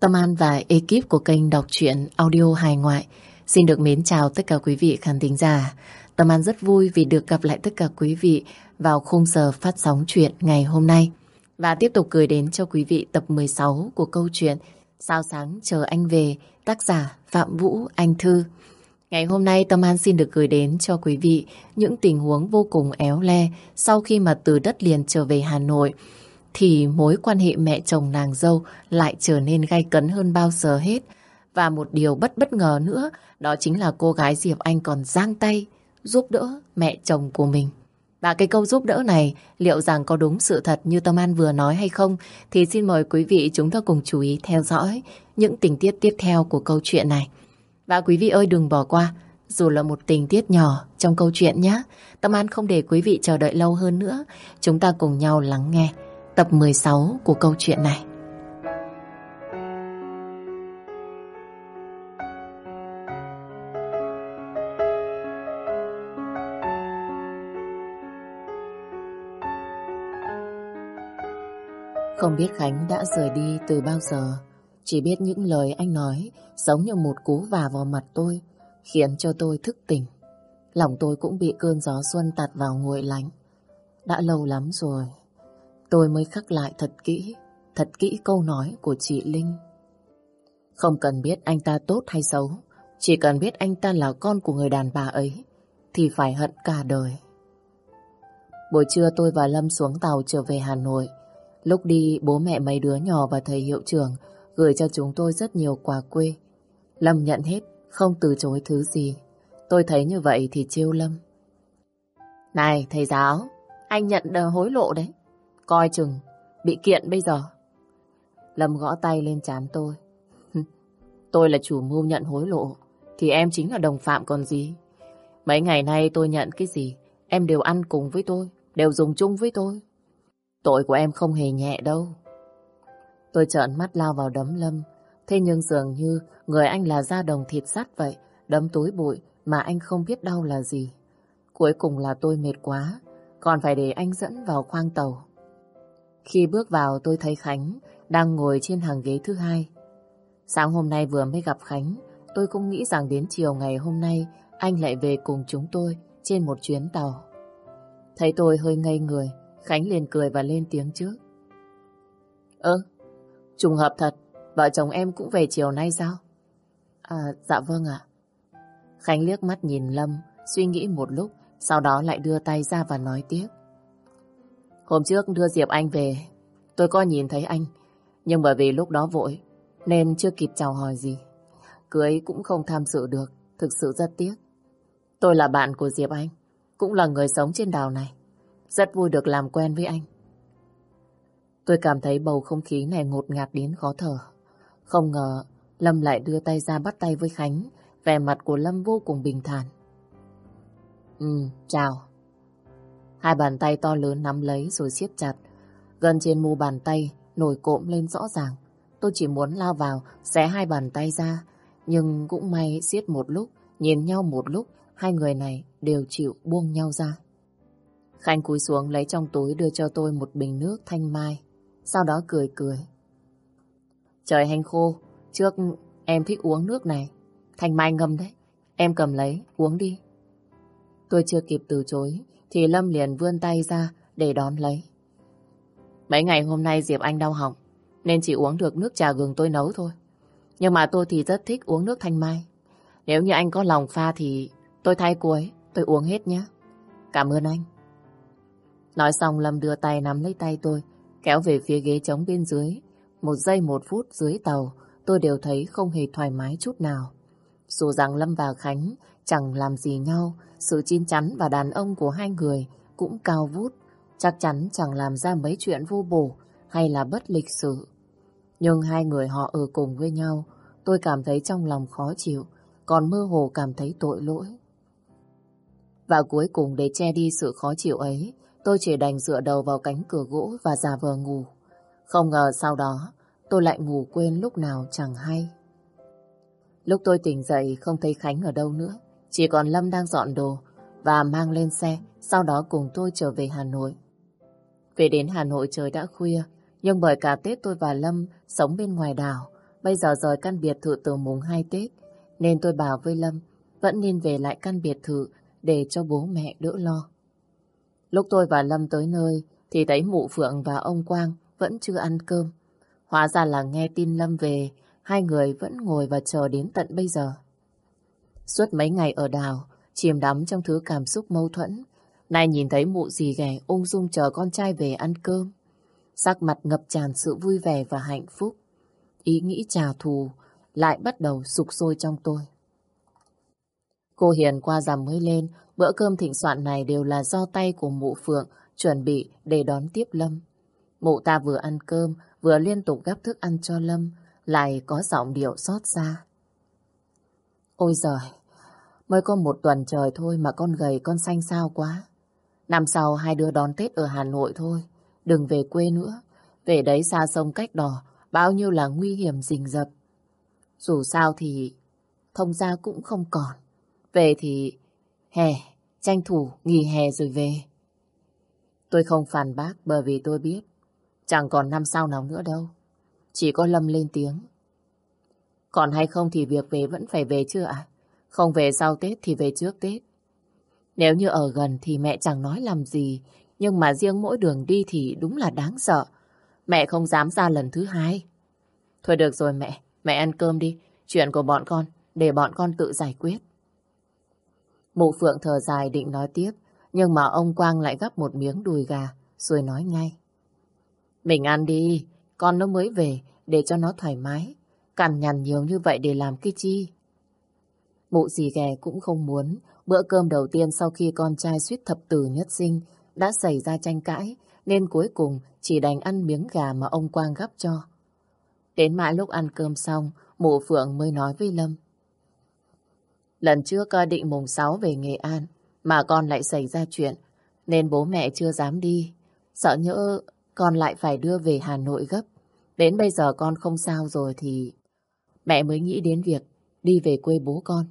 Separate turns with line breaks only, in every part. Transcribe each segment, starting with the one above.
Tâm An và ekip của kênh đọc truyện audio hài ngoại xin được mến chào tất cả quý vị khán thính giả. Tâm An rất vui vì được gặp lại tất cả quý vị vào khung giờ phát sóng truyện ngày hôm nay. Và tiếp tục gửi đến cho quý vị tập 16 của câu chuyện Sao sáng chờ anh về, tác giả Phạm Vũ Anh Thư. Ngày hôm nay Tâm An xin được gửi đến cho quý vị những tình huống vô cùng éo le sau khi mà từ đất liền trở về Hà Nội thì mối quan hệ mẹ chồng nàng dâu lại trở nên gay cấn hơn bao giờ hết. Và một điều bất bất ngờ nữa, đó chính là cô gái Diệp Anh còn giang tay giúp đỡ mẹ chồng của mình. Và cái câu giúp đỡ này, liệu rằng có đúng sự thật như Tâm An vừa nói hay không, thì xin mời quý vị chúng ta cùng chú ý theo dõi những tình tiết tiếp theo của câu chuyện này. Và quý vị ơi, đừng bỏ qua, dù là một tình tiết nhỏ trong câu chuyện nhé. Tâm An không để quý vị chờ đợi lâu hơn nữa. Chúng ta cùng nhau lắng nghe tập 16 của câu chuyện này. Không biết Khánh đã rời đi từ bao giờ. Chỉ biết những lời anh nói giống như một cú vả vào mặt tôi, khiến cho tôi thức tỉnh. Lòng tôi cũng bị cơn gió xuân tạt vào nguội lạnh. Đã lâu lắm rồi, tôi mới khắc lại thật kỹ, thật kỹ câu nói của chị Linh. Không cần biết anh ta tốt hay xấu, chỉ cần biết anh ta là con của người đàn bà ấy, thì phải hận cả đời. Buổi trưa tôi và Lâm xuống tàu trở về Hà Nội. Lúc đi, bố mẹ mấy đứa nhỏ và thầy hiệu trưởng gửi cho chúng tôi rất nhiều quà quê. Lâm nhận hết, không từ chối thứ gì. Tôi thấy như vậy thì chiêu Lâm. Này, thầy giáo, anh nhận ờ, hối lộ đấy. Coi chừng, bị kiện bây giờ. Lâm gõ tay lên chán tôi. tôi là chủ mưu nhận hối lộ, thì em chính là đồng phạm còn gì. Mấy ngày nay tôi nhận cái gì, em đều ăn cùng với tôi, đều dùng chung với tôi. Tội của em không hề nhẹ đâu. Tôi trợn mắt lao vào đấm Lâm, thế nhưng dường như người anh là da đồng thịt sắt vậy, đấm túi bụi mà anh không biết đau là gì. Cuối cùng là tôi mệt quá, còn phải để anh dẫn vào khoang tàu. Khi bước vào tôi thấy Khánh đang ngồi trên hàng ghế thứ hai. Sáng hôm nay vừa mới gặp Khánh, tôi cũng nghĩ rằng đến chiều ngày hôm nay anh lại về cùng chúng tôi trên một chuyến tàu. Thấy tôi hơi ngây người, Khánh liền cười và lên tiếng trước. Ơ, trùng hợp thật, vợ chồng em cũng về chiều nay sao? À, dạ vâng ạ. Khánh liếc mắt nhìn Lâm, suy nghĩ một lúc, sau đó lại đưa tay ra và nói tiếp. Hôm trước đưa Diệp Anh về, tôi có nhìn thấy anh, nhưng bởi vì lúc đó vội, nên chưa kịp chào hỏi gì. Cưới cũng không tham dự được, thực sự rất tiếc. Tôi là bạn của Diệp Anh, cũng là người sống trên đảo này. Rất vui được làm quen với anh. Tôi cảm thấy bầu không khí này ngột ngạt đến khó thở. Không ngờ Lâm lại đưa tay ra bắt tay với Khánh. Vẻ mặt của Lâm vô cùng bình thản. Ừ, chào. Hai bàn tay to lớn nắm lấy rồi siết chặt. Gần trên mu bàn tay nổi cộm lên rõ ràng. Tôi chỉ muốn lao vào, xé hai bàn tay ra. Nhưng cũng may siết một lúc, nhìn nhau một lúc, hai người này đều chịu buông nhau ra. Khanh cúi xuống lấy trong túi đưa cho tôi một bình nước thanh mai. Sau đó cười cười. Trời hành khô, trước em thích uống nước này. Thanh mai ngâm đấy. Em cầm lấy, uống đi. Tôi chưa kịp từ chối, thì Lâm liền vươn tay ra để đón lấy. Mấy ngày hôm nay Diệp Anh đau họng, nên chỉ uống được nước trà gừng tôi nấu thôi. Nhưng mà tôi thì rất thích uống nước thanh mai. Nếu như anh có lòng pha thì tôi thay cuối tôi uống hết nhé. Cảm ơn anh. Nói xong Lâm đưa tay nắm lấy tay tôi, kéo về phía ghế trống bên dưới. Một giây một phút dưới tàu, tôi đều thấy không hề thoải mái chút nào. Dù rằng Lâm và Khánh chẳng làm gì nhau, sự chín chắn và đàn ông của hai người cũng cao vút, chắc chắn chẳng làm ra mấy chuyện vô bổ hay là bất lịch sự. Nhưng hai người họ ở cùng với nhau, tôi cảm thấy trong lòng khó chịu, còn mơ hồ cảm thấy tội lỗi. Và cuối cùng để che đi sự khó chịu ấy, tôi chỉ đành dựa đầu vào cánh cửa gỗ và giả vờ ngủ. Không ngờ sau đó, tôi lại ngủ quên lúc nào chẳng hay. Lúc tôi tỉnh dậy không thấy Khánh ở đâu nữa, chỉ còn Lâm đang dọn đồ và mang lên xe, sau đó cùng tôi trở về Hà Nội. Về đến Hà Nội trời đã khuya, nhưng bởi cả Tết tôi và Lâm sống bên ngoài đảo, bây giờ rời căn biệt thự từ mùng 2 Tết, nên tôi bảo với Lâm vẫn nên về lại căn biệt thự để cho bố mẹ đỡ lo. Lúc tôi và Lâm tới nơi thì thấy mụ Phượng và ông Quang vẫn chưa ăn cơm. Hóa ra là nghe tin Lâm về, hai người vẫn ngồi và chờ đến tận bây giờ. Suốt mấy ngày ở đảo, chìm đắm trong thứ cảm xúc mâu thuẫn, nay nhìn thấy mụ dì ghẻ ung dung chờ con trai về ăn cơm. Sắc mặt ngập tràn sự vui vẻ và hạnh phúc. Ý nghĩ trả thù lại bắt đầu sục sôi trong tôi. Cô Hiền qua rằm mới lên, bữa cơm thịnh soạn này đều là do tay của mụ Phượng chuẩn bị để đón tiếp Lâm. Mụ ta vừa ăn cơm, vừa liên tục gắp thức ăn cho Lâm, lại có giọng điệu xót xa. Ôi giời, mới có một tuần trời thôi mà con gầy con xanh sao quá. Năm sau hai đứa đón Tết ở Hà Nội thôi, đừng về quê nữa. Về đấy xa sông cách đỏ, bao nhiêu là nguy hiểm rình rập. Dù sao thì thông gia cũng không còn. Về thì hè, tranh thủ nghỉ hè rồi về. Tôi không phản bác bởi vì tôi biết chẳng còn năm sau nào nữa đâu. Chỉ có Lâm lên tiếng. Còn hay không thì việc về vẫn phải về chưa ạ? Không về sau Tết thì về trước Tết. Nếu như ở gần thì mẹ chẳng nói làm gì, nhưng mà riêng mỗi đường đi thì đúng là đáng sợ. Mẹ không dám ra lần thứ hai. Thôi được rồi mẹ, mẹ ăn cơm đi. Chuyện của bọn con, để bọn con tự giải quyết. Mụ Phượng thở dài định nói tiếp, nhưng mà ông Quang lại gắp một miếng đùi gà, rồi nói ngay. Mình ăn đi, con nó mới về, để cho nó thoải mái. Cằn nhằn nhiều như vậy để làm cái chi? Mụ gì ghè cũng không muốn, bữa cơm đầu tiên sau khi con trai suýt thập tử nhất sinh, đã xảy ra tranh cãi, nên cuối cùng chỉ đành ăn miếng gà mà ông Quang gắp cho. Đến mãi lúc ăn cơm xong, mụ Phượng mới nói với Lâm. Lần trước coi định mùng 6 về Nghệ An, mà con lại xảy ra chuyện, nên bố mẹ chưa dám đi. Sợ nhỡ con lại phải đưa về Hà Nội gấp. Đến bây giờ con không sao rồi thì mẹ mới nghĩ đến việc đi về quê bố con.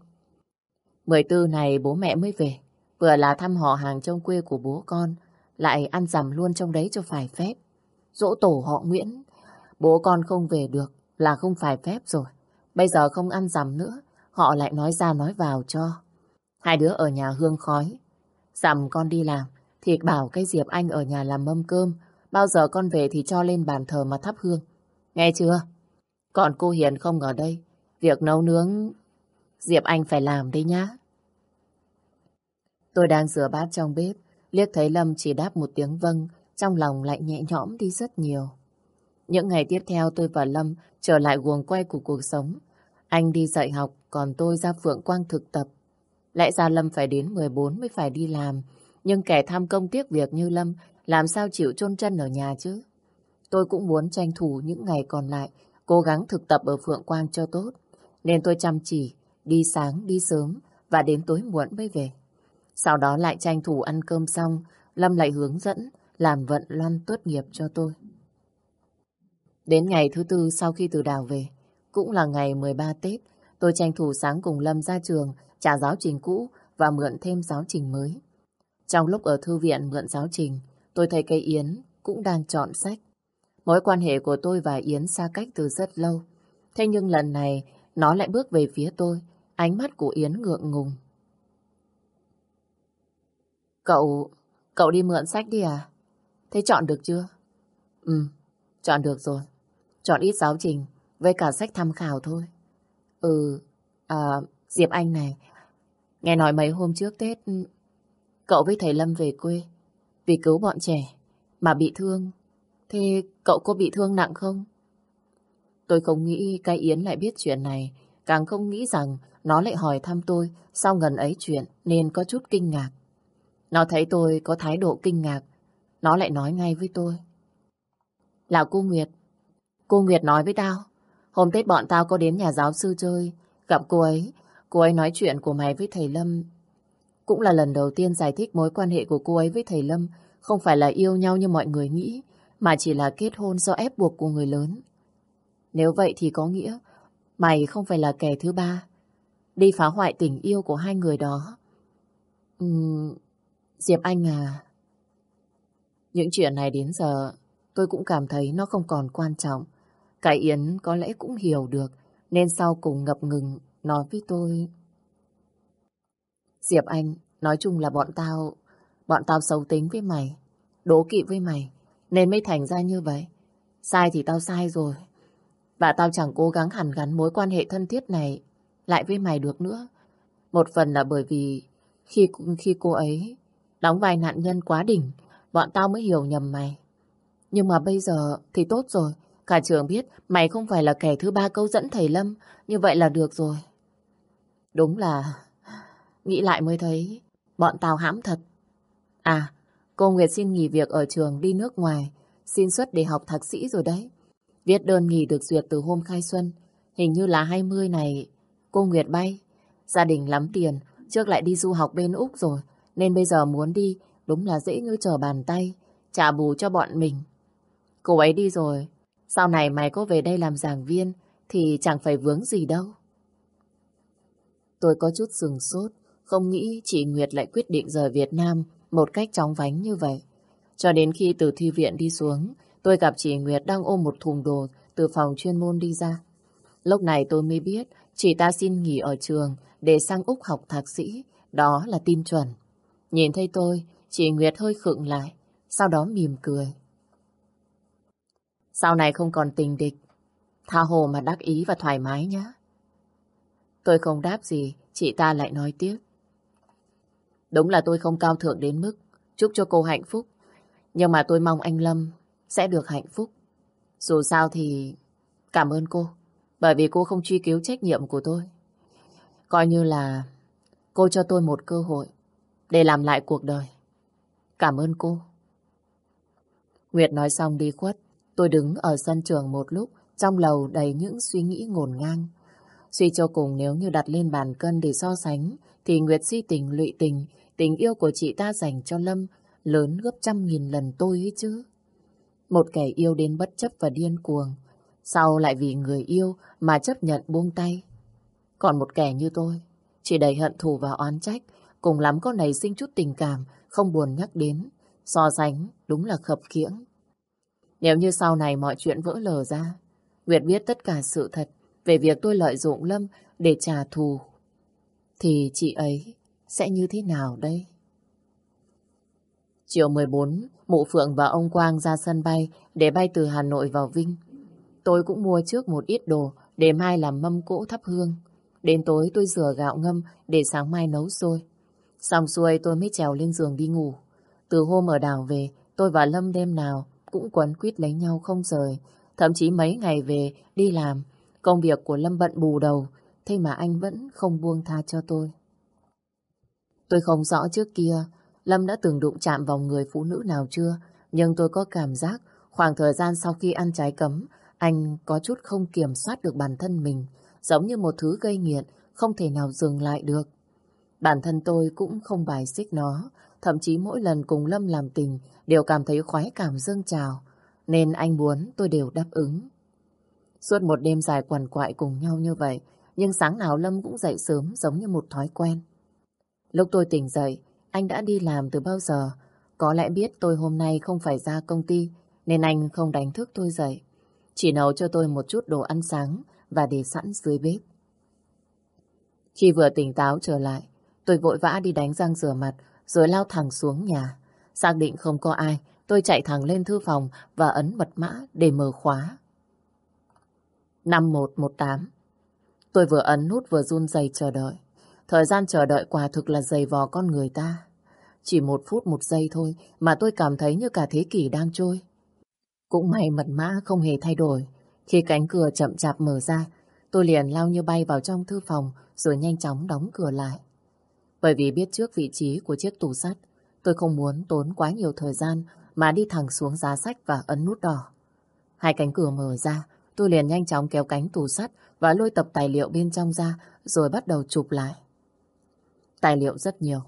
14 này bố mẹ mới về, vừa là thăm họ hàng trong quê của bố con, lại ăn rằm luôn trong đấy cho phải phép. Dỗ tổ họ Nguyễn, bố con không về được là không phải phép rồi. Bây giờ không ăn rằm nữa, họ lại nói ra nói vào cho. Hai đứa ở nhà hương khói. Rằm con đi làm, thì bảo cái Diệp Anh ở nhà làm mâm cơm. Bao giờ con về thì cho lên bàn thờ mà thắp hương. Nghe chưa? Còn cô Hiền không ở đây. Việc nấu nướng Diệp Anh phải làm đấy nhá. Tôi đang rửa bát trong bếp. Liếc thấy Lâm chỉ đáp một tiếng vâng. Trong lòng lại nhẹ nhõm đi rất nhiều. Những ngày tiếp theo tôi và Lâm trở lại guồng quay của cuộc sống. Anh đi dạy học, còn tôi ra Phượng Quang thực tập. Lẽ ra Lâm phải đến 14 mới phải đi làm. Nhưng kẻ tham công tiếc việc như Lâm làm sao chịu chôn chân ở nhà chứ? Tôi cũng muốn tranh thủ những ngày còn lại, cố gắng thực tập ở Phượng Quang cho tốt. Nên tôi chăm chỉ, đi sáng, đi sớm và đến tối muộn mới về. Sau đó lại tranh thủ ăn cơm xong, Lâm lại hướng dẫn làm vận loan tốt nghiệp cho tôi. Đến ngày thứ tư sau khi từ đảo về, cũng là ngày 13 Tết, tôi tranh thủ sáng cùng Lâm ra trường, trả giáo trình cũ và mượn thêm giáo trình mới. Trong lúc ở thư viện mượn giáo trình, tôi thấy cây Yến cũng đang chọn sách. Mối quan hệ của tôi và Yến xa cách từ rất lâu. Thế nhưng lần này, nó lại bước về phía tôi, ánh mắt của Yến ngượng ngùng. Cậu, cậu đi mượn sách đi à? Thế chọn được chưa? Ừ, chọn được rồi. Chọn ít giáo trình, với cả sách tham khảo thôi. Ừ, à, Diệp Anh này, nghe nói mấy hôm trước Tết, cậu với thầy Lâm về quê, vì cứu bọn trẻ, mà bị thương. Thế cậu có bị thương nặng không? Tôi không nghĩ cái Yến lại biết chuyện này, càng không nghĩ rằng nó lại hỏi thăm tôi sau ngần ấy chuyện nên có chút kinh ngạc. Nó thấy tôi có thái độ kinh ngạc, nó lại nói ngay với tôi. Là cô Nguyệt. Cô Nguyệt nói với tao, hôm Tết bọn tao có đến nhà giáo sư chơi, gặp cô ấy, cô ấy nói chuyện của mày với thầy Lâm. Cũng là lần đầu tiên giải thích mối quan hệ của cô ấy với thầy Lâm không phải là yêu nhau như mọi người nghĩ, mà chỉ là kết hôn do ép buộc của người lớn. Nếu vậy thì có nghĩa mày không phải là kẻ thứ ba, đi phá hoại tình yêu của hai người đó. Uhm, Diệp Anh à, những chuyện này đến giờ tôi cũng cảm thấy nó không còn quan trọng. Cái Yến có lẽ cũng hiểu được, nên sau cùng ngập ngừng nói với tôi. Diệp Anh, nói chung là bọn tao, bọn tao xấu tính với mày, đố kỵ với mày, nên mới thành ra như vậy. Sai thì tao sai rồi. Và tao chẳng cố gắng hẳn gắn mối quan hệ thân thiết này lại với mày được nữa. Một phần là bởi vì khi khi cô ấy đóng vai nạn nhân quá đỉnh, bọn tao mới hiểu nhầm mày. Nhưng mà bây giờ thì tốt rồi. Cả trường biết mày không phải là kẻ thứ ba câu dẫn thầy Lâm. Như vậy là được rồi. Đúng là... Nghĩ lại mới thấy bọn tao hãm thật. À, cô Nguyệt xin nghỉ việc ở trường đi nước ngoài. Xin xuất để học thạc sĩ rồi đấy. Viết đơn nghỉ được duyệt từ hôm khai xuân. Hình như là 20 này cô Nguyệt bay. Gia đình lắm tiền, trước lại đi du học bên Úc rồi. Nên bây giờ muốn đi đúng là dễ như trở bàn tay. Trả bù cho bọn mình. Cô ấy đi rồi. Sau này mày có về đây làm giảng viên thì chẳng phải vướng gì đâu. Tôi có chút sừng sốt, không nghĩ chị Nguyệt lại quyết định rời Việt Nam một cách chóng vánh như vậy. Cho đến khi từ thi viện đi xuống, tôi gặp chị Nguyệt đang ôm một thùng đồ từ phòng chuyên môn đi ra. Lúc này tôi mới biết chị ta xin nghỉ ở trường để sang Úc học thạc sĩ. Đó là tin chuẩn. Nhìn thấy tôi, chị Nguyệt hơi khựng lại, sau đó mỉm cười. Sau này không còn tình địch, tha hồ mà đắc ý và thoải mái nhé. Tôi không đáp gì, chị ta lại nói tiếp. Đúng là tôi không cao thượng đến mức chúc cho cô hạnh phúc. Nhưng mà tôi mong anh Lâm sẽ được hạnh phúc. Dù sao thì cảm ơn cô. Bởi vì cô không truy cứu trách nhiệm của tôi. Coi như là cô cho tôi một cơ hội để làm lại cuộc đời. Cảm ơn cô. Nguyệt nói xong đi khuất. Tôi đứng ở sân trường một lúc, trong lầu đầy những suy nghĩ ngổn ngang. Suy cho cùng nếu như đặt lên bàn cân để so sánh, thì Nguyệt si tình lụy tình, tình yêu của chị ta dành cho Lâm lớn gấp trăm nghìn lần tôi ấy chứ. Một kẻ yêu đến bất chấp và điên cuồng, sau lại vì người yêu mà chấp nhận buông tay. Còn một kẻ như tôi, chỉ đầy hận thù và oán trách, cùng lắm có nảy sinh chút tình cảm, không buồn nhắc đến. So sánh đúng là khập khiễng. Nếu như sau này mọi chuyện vỡ lờ ra, Nguyệt biết tất cả sự thật về việc tôi lợi dụng Lâm để trả thù, thì chị ấy sẽ như thế nào đây? Chiều 14, Mụ Phượng và ông Quang ra sân bay để bay từ Hà Nội vào Vinh. Tôi cũng mua trước một ít đồ để mai làm mâm cỗ thắp hương. Đến tối tôi rửa gạo ngâm để sáng mai nấu xôi. Xong xuôi tôi mới trèo lên giường đi ngủ. Từ hôm ở đảo về, tôi và Lâm đêm nào cũng quấn quýt lấy nhau không rời. Thậm chí mấy ngày về đi làm, công việc của Lâm bận bù đầu, thế mà anh vẫn không buông tha cho tôi. Tôi không rõ trước kia Lâm đã từng đụng chạm vào người phụ nữ nào chưa, nhưng tôi có cảm giác khoảng thời gian sau khi ăn trái cấm, anh có chút không kiểm soát được bản thân mình, giống như một thứ gây nghiện, không thể nào dừng lại được. Bản thân tôi cũng không bài xích nó, thậm chí mỗi lần cùng Lâm làm tình đều cảm thấy khoái cảm dâng trào, nên anh muốn tôi đều đáp ứng. Suốt một đêm dài quằn quại cùng nhau như vậy, nhưng sáng nào Lâm cũng dậy sớm giống như một thói quen. Lúc tôi tỉnh dậy, anh đã đi làm từ bao giờ. Có lẽ biết tôi hôm nay không phải ra công ty, nên anh không đánh thức tôi dậy. Chỉ nấu cho tôi một chút đồ ăn sáng và để sẵn dưới bếp. Khi vừa tỉnh táo trở lại, tôi vội vã đi đánh răng rửa mặt, rồi lao thẳng xuống nhà. Xác định không có ai, tôi chạy thẳng lên thư phòng và ấn mật mã để mở khóa. 5118 Tôi vừa ấn nút vừa run rẩy chờ đợi. Thời gian chờ đợi quả thực là dày vò con người ta. Chỉ một phút một giây thôi mà tôi cảm thấy như cả thế kỷ đang trôi. Cũng may mật mã không hề thay đổi. Khi cánh cửa chậm chạp mở ra, tôi liền lao như bay vào trong thư phòng rồi nhanh chóng đóng cửa lại. Bởi vì biết trước vị trí của chiếc tủ sắt, tôi không muốn tốn quá nhiều thời gian mà đi thẳng xuống giá sách và ấn nút đỏ. Hai cánh cửa mở ra, tôi liền nhanh chóng kéo cánh tủ sắt và lôi tập tài liệu bên trong ra rồi bắt đầu chụp lại. Tài liệu rất nhiều.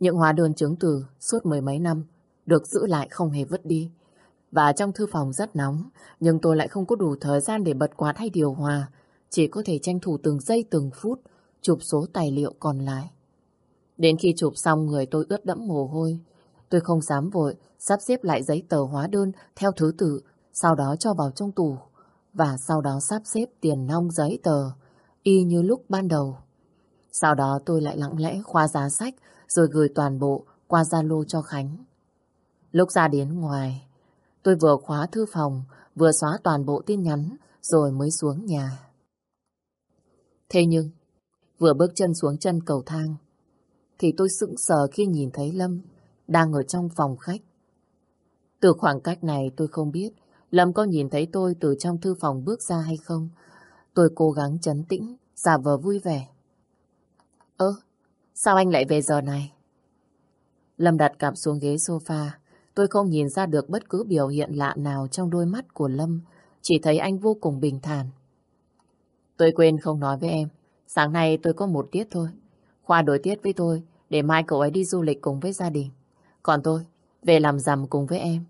Những hóa đơn chứng từ suốt mười mấy năm được giữ lại không hề vứt đi. Và trong thư phòng rất nóng, nhưng tôi lại không có đủ thời gian để bật quạt hay điều hòa. Chỉ có thể tranh thủ từng giây từng phút chụp số tài liệu còn lại. Đến khi chụp xong người tôi ướt đẫm mồ hôi. Tôi không dám vội, sắp xếp lại giấy tờ hóa đơn theo thứ tự, sau đó cho vào trong tủ. và sau đó sắp xếp tiền nong giấy tờ y như lúc ban đầu. Sau đó tôi lại lặng lẽ khoa giá sách rồi gửi toàn bộ qua Zalo cho Khánh. Lúc ra đến ngoài, tôi vừa khóa thư phòng, vừa xóa toàn bộ tin nhắn rồi mới xuống nhà. Thế nhưng, vừa bước chân xuống chân cầu thang, thì tôi sững sờ khi nhìn thấy Lâm đang ở trong phòng khách. Từ khoảng cách này tôi không biết Lâm có nhìn thấy tôi từ trong thư phòng bước ra hay không. Tôi cố gắng chấn tĩnh, giả vờ vui vẻ. Ơ, sao anh lại về giờ này? Lâm đặt cặp xuống ghế sofa. Tôi không nhìn ra được bất cứ biểu hiện lạ nào trong đôi mắt của Lâm. Chỉ thấy anh vô cùng bình thản. Tôi quên không nói với em. Sáng nay tôi có một tiết thôi. Khoa đổi tiết với tôi để mai cậu ấy đi du lịch cùng với gia đình. Còn tôi, về làm rằm cùng với em.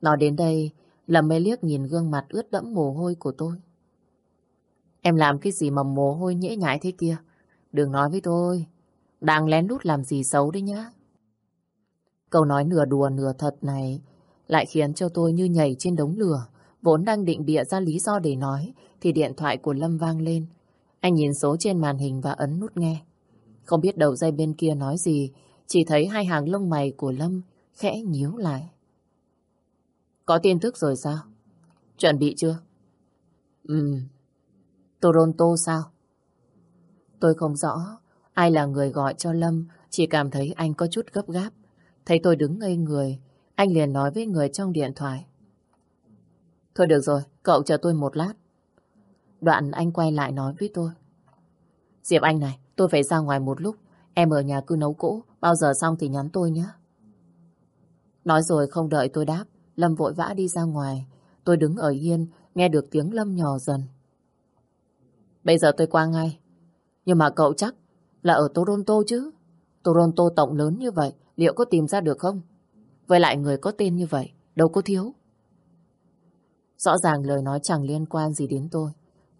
Nói đến đây, Lâm mới liếc nhìn gương mặt ướt đẫm mồ hôi của tôi. Em làm cái gì mà mồ hôi nhễ nhại thế kia? Đừng nói với tôi. Đang lén lút làm gì xấu đấy nhá. Câu nói nửa đùa nửa thật này lại khiến cho tôi như nhảy trên đống lửa. Vốn đang định bịa ra lý do để nói thì điện thoại của Lâm vang lên. Anh nhìn số trên màn hình và ấn nút nghe. Không biết đầu dây bên kia nói gì, chỉ thấy hai hàng lông mày của Lâm khẽ nhíu lại. Có tin tức rồi sao? Chuẩn bị chưa? Ừ. Toronto sao? Tôi không rõ ai là người gọi cho Lâm, chỉ cảm thấy anh có chút gấp gáp. Thấy tôi đứng ngây người, anh liền nói với người trong điện thoại. Thôi được rồi, cậu chờ tôi một lát. Đoạn anh quay lại nói với tôi. Diệp Anh này, tôi phải ra ngoài một lúc. Em ở nhà cứ nấu cỗ, bao giờ xong thì nhắn tôi nhé. Nói rồi không đợi tôi đáp, Lâm vội vã đi ra ngoài. Tôi đứng ở yên, nghe được tiếng Lâm nhỏ dần. Bây giờ tôi qua ngay. Nhưng mà cậu chắc là ở Toronto chứ. Toronto tổng lớn như vậy, liệu có tìm ra được không? Với lại người có tên như vậy, đâu có thiếu. Rõ ràng lời nói chẳng liên quan gì đến tôi.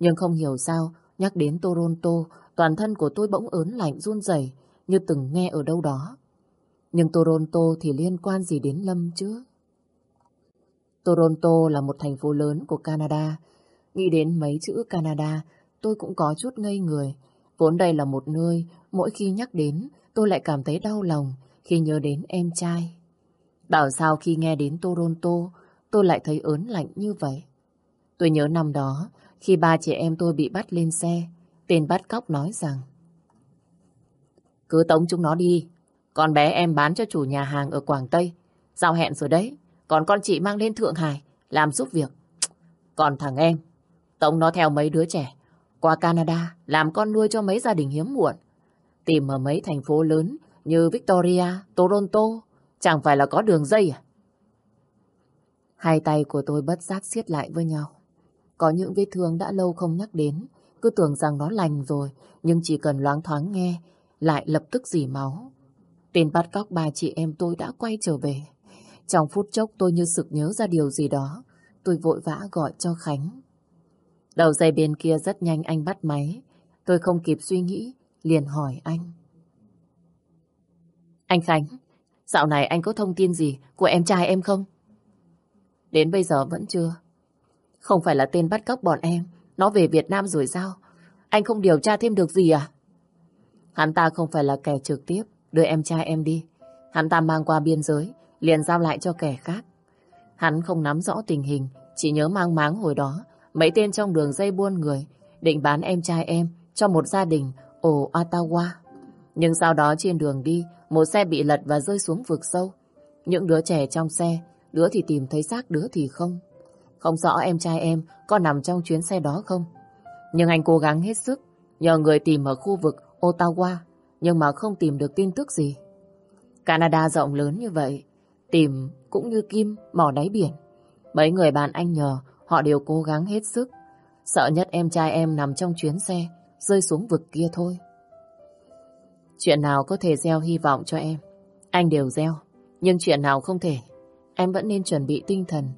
Nhưng không hiểu sao, nhắc đến Toronto, toàn thân của tôi bỗng ớn lạnh run rẩy như từng nghe ở đâu đó. Nhưng Toronto thì liên quan gì đến Lâm chứ? Toronto là một thành phố lớn của Canada. Nghĩ đến mấy chữ Canada, tôi cũng có chút ngây người. Vốn đây là một nơi, mỗi khi nhắc đến, tôi lại cảm thấy đau lòng khi nhớ đến em trai. Bảo sao khi nghe đến Toronto, tôi lại thấy ớn lạnh như vậy. Tôi nhớ năm đó, khi ba chị em tôi bị bắt lên xe, tên bắt cóc nói rằng Cứ tống chúng nó đi, con bé em bán cho chủ nhà hàng ở Quảng Tây. Giao hẹn rồi đấy, còn con chị mang lên Thượng Hải làm giúp việc. Còn thằng em, tống nó theo mấy đứa trẻ qua Canada làm con nuôi cho mấy gia đình hiếm muộn. Tìm ở mấy thành phố lớn như Victoria, Toronto, chẳng phải là có đường dây à? Hai tay của tôi bất giác siết lại với nhau. Có những vết thương đã lâu không nhắc đến, cứ tưởng rằng nó lành rồi, nhưng chỉ cần loáng thoáng nghe, lại lập tức dỉ máu. Tên bắt cóc ba chị em tôi đã quay trở về. Trong phút chốc tôi như sực nhớ ra điều gì đó. Tôi vội vã gọi cho Khánh. Đầu dây bên kia rất nhanh anh bắt máy. Tôi không kịp suy nghĩ, liền hỏi anh. Anh Khánh, dạo này anh có thông tin gì của em trai em không? Đến bây giờ vẫn chưa. Không phải là tên bắt cóc bọn em, nó về Việt Nam rồi sao? Anh không điều tra thêm được gì à? Hắn ta không phải là kẻ trực tiếp đưa em trai em đi. Hắn ta mang qua biên giới, liền giao lại cho kẻ khác. Hắn không nắm rõ tình hình, chỉ nhớ mang máng hồi đó, mấy tên trong đường dây buôn người định bán em trai em cho một gia đình ở Ottawa. Nhưng sau đó trên đường đi, một xe bị lật và rơi xuống vực sâu. Những đứa trẻ trong xe, đứa thì tìm thấy xác, đứa thì không. Không rõ em trai em có nằm trong chuyến xe đó không. Nhưng anh cố gắng hết sức, nhờ người tìm ở khu vực Ottawa, nhưng mà không tìm được tin tức gì. Canada rộng lớn như vậy, tìm cũng như kim mỏ đáy biển. Mấy người bạn anh nhờ, họ đều cố gắng hết sức. Sợ nhất em trai em nằm trong chuyến xe, rơi xuống vực kia thôi. Chuyện nào có thể gieo hy vọng cho em, anh đều gieo. Nhưng chuyện nào không thể, em vẫn nên chuẩn bị tinh thần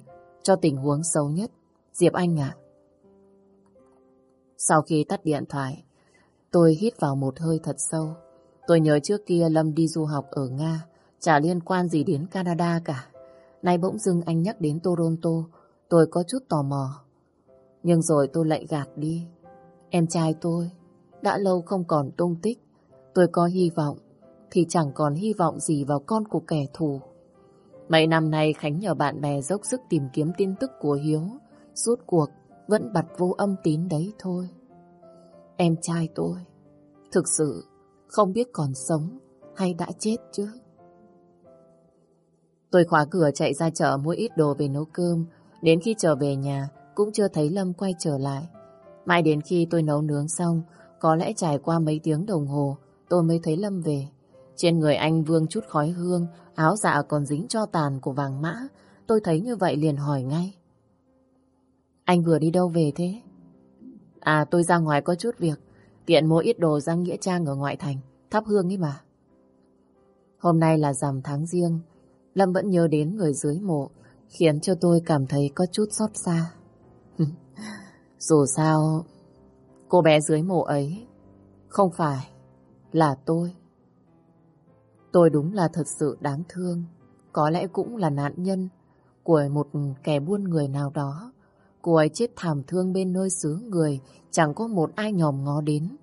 cho tình huống xấu nhất. Diệp Anh ạ. Sau khi tắt điện thoại, tôi hít vào một hơi thật sâu. Tôi nhớ trước kia Lâm đi du học ở Nga, chả liên quan gì đến Canada cả. Nay bỗng dưng anh nhắc đến Toronto, tôi có chút tò mò. Nhưng rồi tôi lại gạt đi. Em trai tôi, đã lâu không còn tung tích. Tôi có hy vọng, thì chẳng còn hy vọng gì vào con của kẻ thù. Mấy năm nay Khánh nhờ bạn bè dốc sức tìm kiếm tin tức của Hiếu. Suốt cuộc, vẫn bật vô âm tín đấy thôi. Em trai tôi, thực sự không biết còn sống hay đã chết chứ. Tôi khóa cửa chạy ra chợ mua ít đồ về nấu cơm. Đến khi trở về nhà cũng chưa thấy Lâm quay trở lại. Mãi đến khi tôi nấu nướng xong, có lẽ trải qua mấy tiếng đồng hồ, tôi mới thấy Lâm về. Trên người anh vương chút khói hương, áo dạ còn dính cho tàn của vàng mã. Tôi thấy như vậy liền hỏi ngay. Anh vừa đi đâu về thế? À tôi ra ngoài có chút việc, tiện mua ít đồ ra Nghĩa Trang ở ngoại thành, thắp hương ấy mà. Hôm nay là rằm tháng riêng, Lâm vẫn nhớ đến người dưới mộ, khiến cho tôi cảm thấy có chút xót xa. Dù sao, cô bé dưới mộ ấy không phải là tôi. Tôi đúng là thật sự đáng thương, có lẽ cũng là nạn nhân của một kẻ buôn người nào đó. Cô ấy chết thảm thương bên nơi xứ người, chẳng có một ai nhòm ngó đến.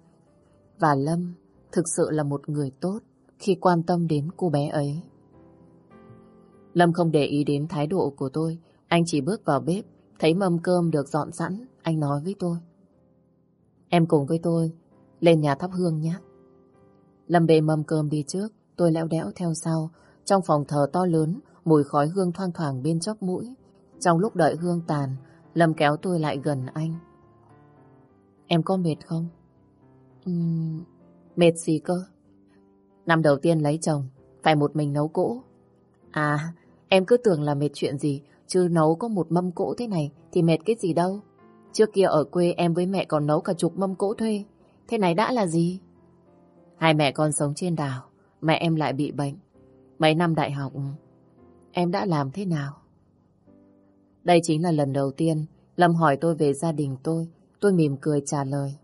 Và Lâm thực sự là một người tốt khi quan tâm đến cô bé ấy. Lâm không để ý đến thái độ của tôi, anh chỉ bước vào bếp, thấy mâm cơm được dọn sẵn, anh nói với tôi. Em cùng với tôi, lên nhà thắp hương nhé. Lâm bê mâm cơm đi trước, tôi lẽo đẽo theo sau. Trong phòng thờ to lớn, mùi khói hương thoang thoảng bên chóp mũi. Trong lúc đợi hương tàn, Lâm kéo tôi lại gần anh. Em có mệt không? Uhm, mệt gì cơ? Năm đầu tiên lấy chồng, phải một mình nấu cỗ. À, em cứ tưởng là mệt chuyện gì, chứ nấu có một mâm cỗ thế này thì mệt cái gì đâu. Trước kia ở quê em với mẹ còn nấu cả chục mâm cỗ thuê. Thế này đã là gì? Hai mẹ con sống trên đảo, mẹ em lại bị bệnh. Mấy năm đại học, em đã làm thế nào? Đây chính là lần đầu tiên Lâm hỏi tôi về gia đình tôi. Tôi mỉm cười trả lời.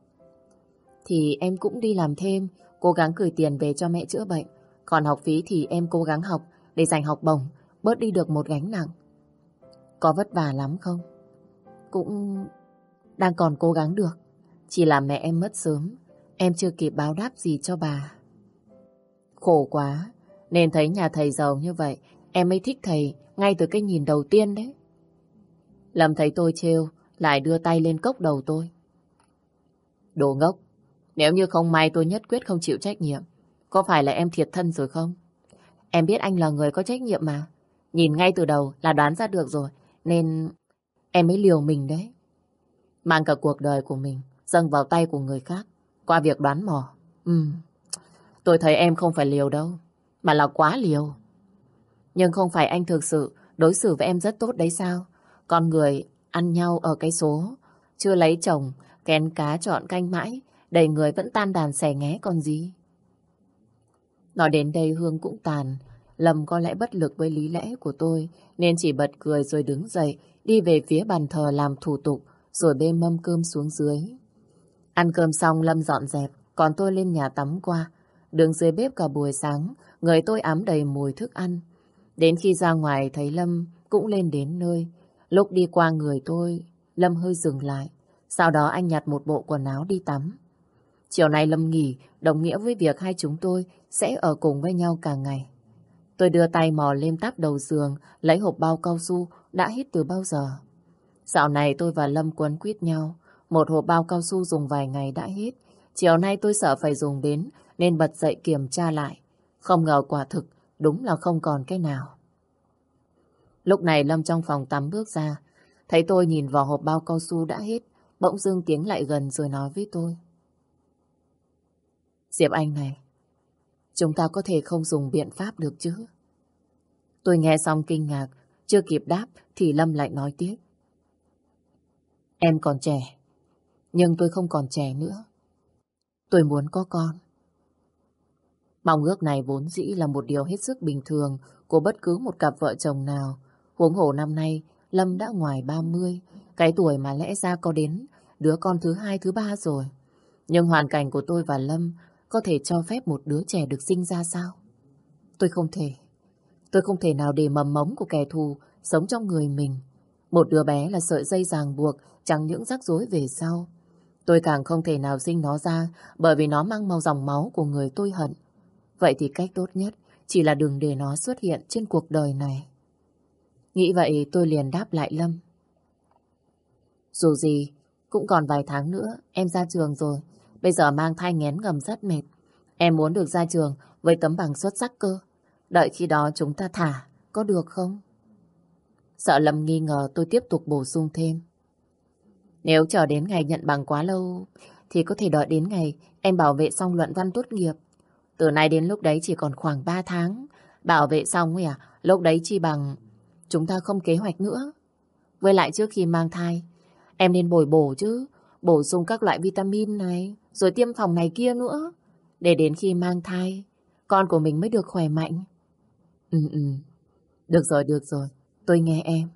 Thì em cũng đi làm thêm, cố gắng gửi tiền về cho mẹ chữa bệnh. Còn học phí thì em cố gắng học để dành học bổng, bớt đi được một gánh nặng. Có vất vả lắm không? Cũng đang còn cố gắng được. Chỉ là mẹ em mất sớm, em chưa kịp báo đáp gì cho bà. Khổ quá, nên thấy nhà thầy giàu như vậy, em mới thích thầy ngay từ cái nhìn đầu tiên đấy. Lâm thấy tôi trêu, lại đưa tay lên cốc đầu tôi. Đồ ngốc, nếu như không may tôi nhất quyết không chịu trách nhiệm, có phải là em thiệt thân rồi không? Em biết anh là người có trách nhiệm mà. Nhìn ngay từ đầu là đoán ra được rồi, nên em mới liều mình đấy. Mang cả cuộc đời của mình dâng vào tay của người khác qua việc đoán mò. Ừ, tôi thấy em không phải liều đâu, mà là quá liều. Nhưng không phải anh thực sự đối xử với em rất tốt đấy sao? Con người ăn nhau ở cái số, chưa lấy chồng, kén cá chọn canh mãi, đầy người vẫn tan đàn xẻ nghé còn gì. Nói đến đây Hương cũng tàn, Lâm có lẽ bất lực với lý lẽ của tôi, nên chỉ bật cười rồi đứng dậy, đi về phía bàn thờ làm thủ tục, rồi bê mâm cơm xuống dưới. Ăn cơm xong Lâm dọn dẹp, còn tôi lên nhà tắm qua. Đường dưới bếp cả buổi sáng, người tôi ám đầy mùi thức ăn. Đến khi ra ngoài thấy Lâm cũng lên đến nơi. Lúc đi qua người tôi, Lâm hơi dừng lại. Sau đó anh nhặt một bộ quần áo đi tắm. Chiều nay Lâm nghỉ, đồng nghĩa với việc hai chúng tôi sẽ ở cùng với nhau cả ngày. Tôi đưa tay mò lên tắp đầu giường, lấy hộp bao cao su đã hết từ bao giờ. Dạo này tôi và Lâm quấn quýt nhau. Một hộp bao cao su dùng vài ngày đã hết. Chiều nay tôi sợ phải dùng đến nên bật dậy kiểm tra lại. Không ngờ quả thực đúng là không còn cái nào. Lúc này Lâm trong phòng tắm bước ra. Thấy tôi nhìn vào hộp bao cao su đã hết. Bỗng dưng tiếng lại gần rồi nói với tôi. Diệp Anh này, chúng ta có thể không dùng biện pháp được chứ? Tôi nghe xong kinh ngạc, chưa kịp đáp thì Lâm lại nói tiếp. Em còn trẻ, nhưng tôi không còn trẻ nữa. Tôi muốn có con. Mong ước này vốn dĩ là một điều hết sức bình thường của bất cứ một cặp vợ chồng nào. Huống hồ năm nay, Lâm đã ngoài 30, cái tuổi mà lẽ ra có đến đứa con thứ hai, thứ ba rồi. Nhưng hoàn cảnh của tôi và Lâm có thể cho phép một đứa trẻ được sinh ra sao? Tôi không thể. Tôi không thể nào để mầm mống của kẻ thù sống trong người mình. Một đứa bé là sợi dây ràng buộc, chẳng những rắc rối về sau. Tôi càng không thể nào sinh nó ra bởi vì nó mang màu dòng máu của người tôi hận. Vậy thì cách tốt nhất chỉ là đừng để nó xuất hiện trên cuộc đời này. Nghĩ vậy tôi liền đáp lại Lâm. Dù gì, cũng còn vài tháng nữa em ra trường rồi. Bây giờ mang thai nghén ngầm rất mệt. Em muốn được ra trường với tấm bằng xuất sắc cơ. Đợi khi đó chúng ta thả, có được không? Sợ Lâm nghi ngờ tôi tiếp tục bổ sung thêm. Nếu chờ đến ngày nhận bằng quá lâu, thì có thể đợi đến ngày em bảo vệ xong luận văn tốt nghiệp. Từ nay đến lúc đấy chỉ còn khoảng 3 tháng. Bảo vệ xong ấy à, lúc đấy chi bằng chúng ta không kế hoạch nữa. Với lại trước khi mang thai, em nên bồi bổ chứ. Bổ sung các loại vitamin này, rồi tiêm phòng này kia nữa. Để đến khi mang thai, con của mình mới được khỏe mạnh. Ừ ừ, được rồi, được rồi, tôi nghe em.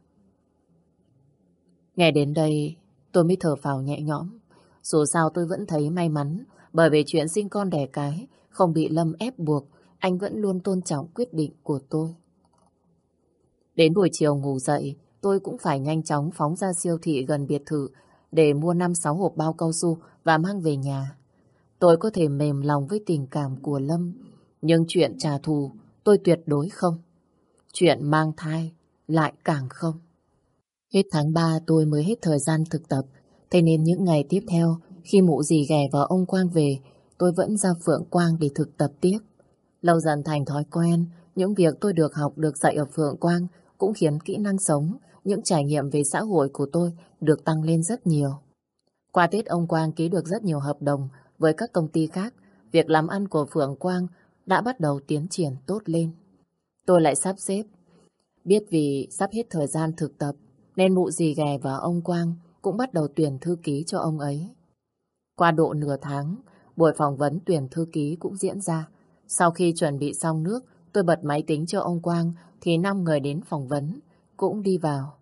Nghe đến đây, tôi mới thở phào nhẹ nhõm. Dù sao tôi vẫn thấy may mắn, bởi vì chuyện sinh con đẻ cái, không bị Lâm ép buộc, anh vẫn luôn tôn trọng quyết định của tôi. Đến buổi chiều ngủ dậy, tôi cũng phải nhanh chóng phóng ra siêu thị gần biệt thự để mua 5-6 hộp bao cao su và mang về nhà. Tôi có thể mềm lòng với tình cảm của Lâm, nhưng chuyện trả thù tôi tuyệt đối không. Chuyện mang thai lại càng không. Hết tháng 3 tôi mới hết thời gian thực tập, thế nên những ngày tiếp theo, khi mụ dì ghẻ và ông Quang về, tôi vẫn ra Phượng Quang để thực tập tiếp. Lâu dần thành thói quen, những việc tôi được học được dạy ở Phượng Quang cũng khiến kỹ năng sống, những trải nghiệm về xã hội của tôi được tăng lên rất nhiều. Qua Tết ông Quang ký được rất nhiều hợp đồng với các công ty khác, việc làm ăn của Phượng Quang đã bắt đầu tiến triển tốt lên. Tôi lại sắp xếp. Biết vì sắp hết thời gian thực tập, nên mụ dì ghè và ông Quang cũng bắt đầu tuyển thư ký cho ông ấy. Qua độ nửa tháng, buổi phỏng vấn tuyển thư ký cũng diễn ra. Sau khi chuẩn bị xong nước, tôi bật máy tính cho ông Quang thì năm người đến phỏng vấn cũng đi vào.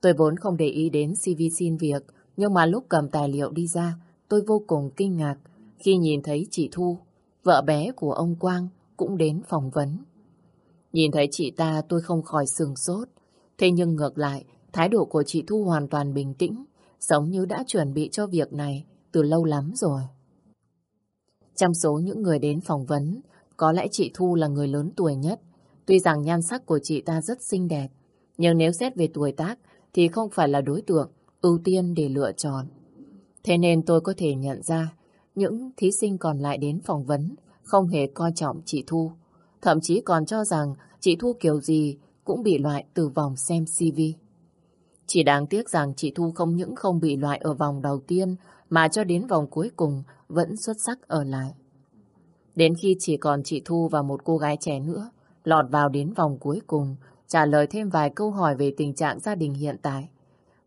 Tôi vốn không để ý đến CV xin việc, nhưng mà lúc cầm tài liệu đi ra, tôi vô cùng kinh ngạc khi nhìn thấy chị Thu, vợ bé của ông Quang, cũng đến phỏng vấn. Nhìn thấy chị ta tôi không khỏi sừng sốt, thế nhưng ngược lại, thái độ của chị Thu hoàn toàn bình tĩnh, giống như đã chuẩn bị cho việc này từ lâu lắm rồi. Trong số những người đến phỏng vấn, có lẽ chị Thu là người lớn tuổi nhất. Tuy rằng nhan sắc của chị ta rất xinh đẹp, nhưng nếu xét về tuổi tác thì không phải là đối tượng ưu tiên để lựa chọn. Thế nên tôi có thể nhận ra những thí sinh còn lại đến phỏng vấn không hề coi trọng chị Thu. Thậm chí còn cho rằng chị Thu kiểu gì cũng bị loại từ vòng xem CV. Chỉ đáng tiếc rằng chị Thu không những không bị loại ở vòng đầu tiên mà cho đến vòng cuối cùng vẫn xuất sắc ở lại. Đến khi chỉ còn chị Thu và một cô gái trẻ nữa lọt vào đến vòng cuối cùng trả lời thêm vài câu hỏi về tình trạng gia đình hiện tại.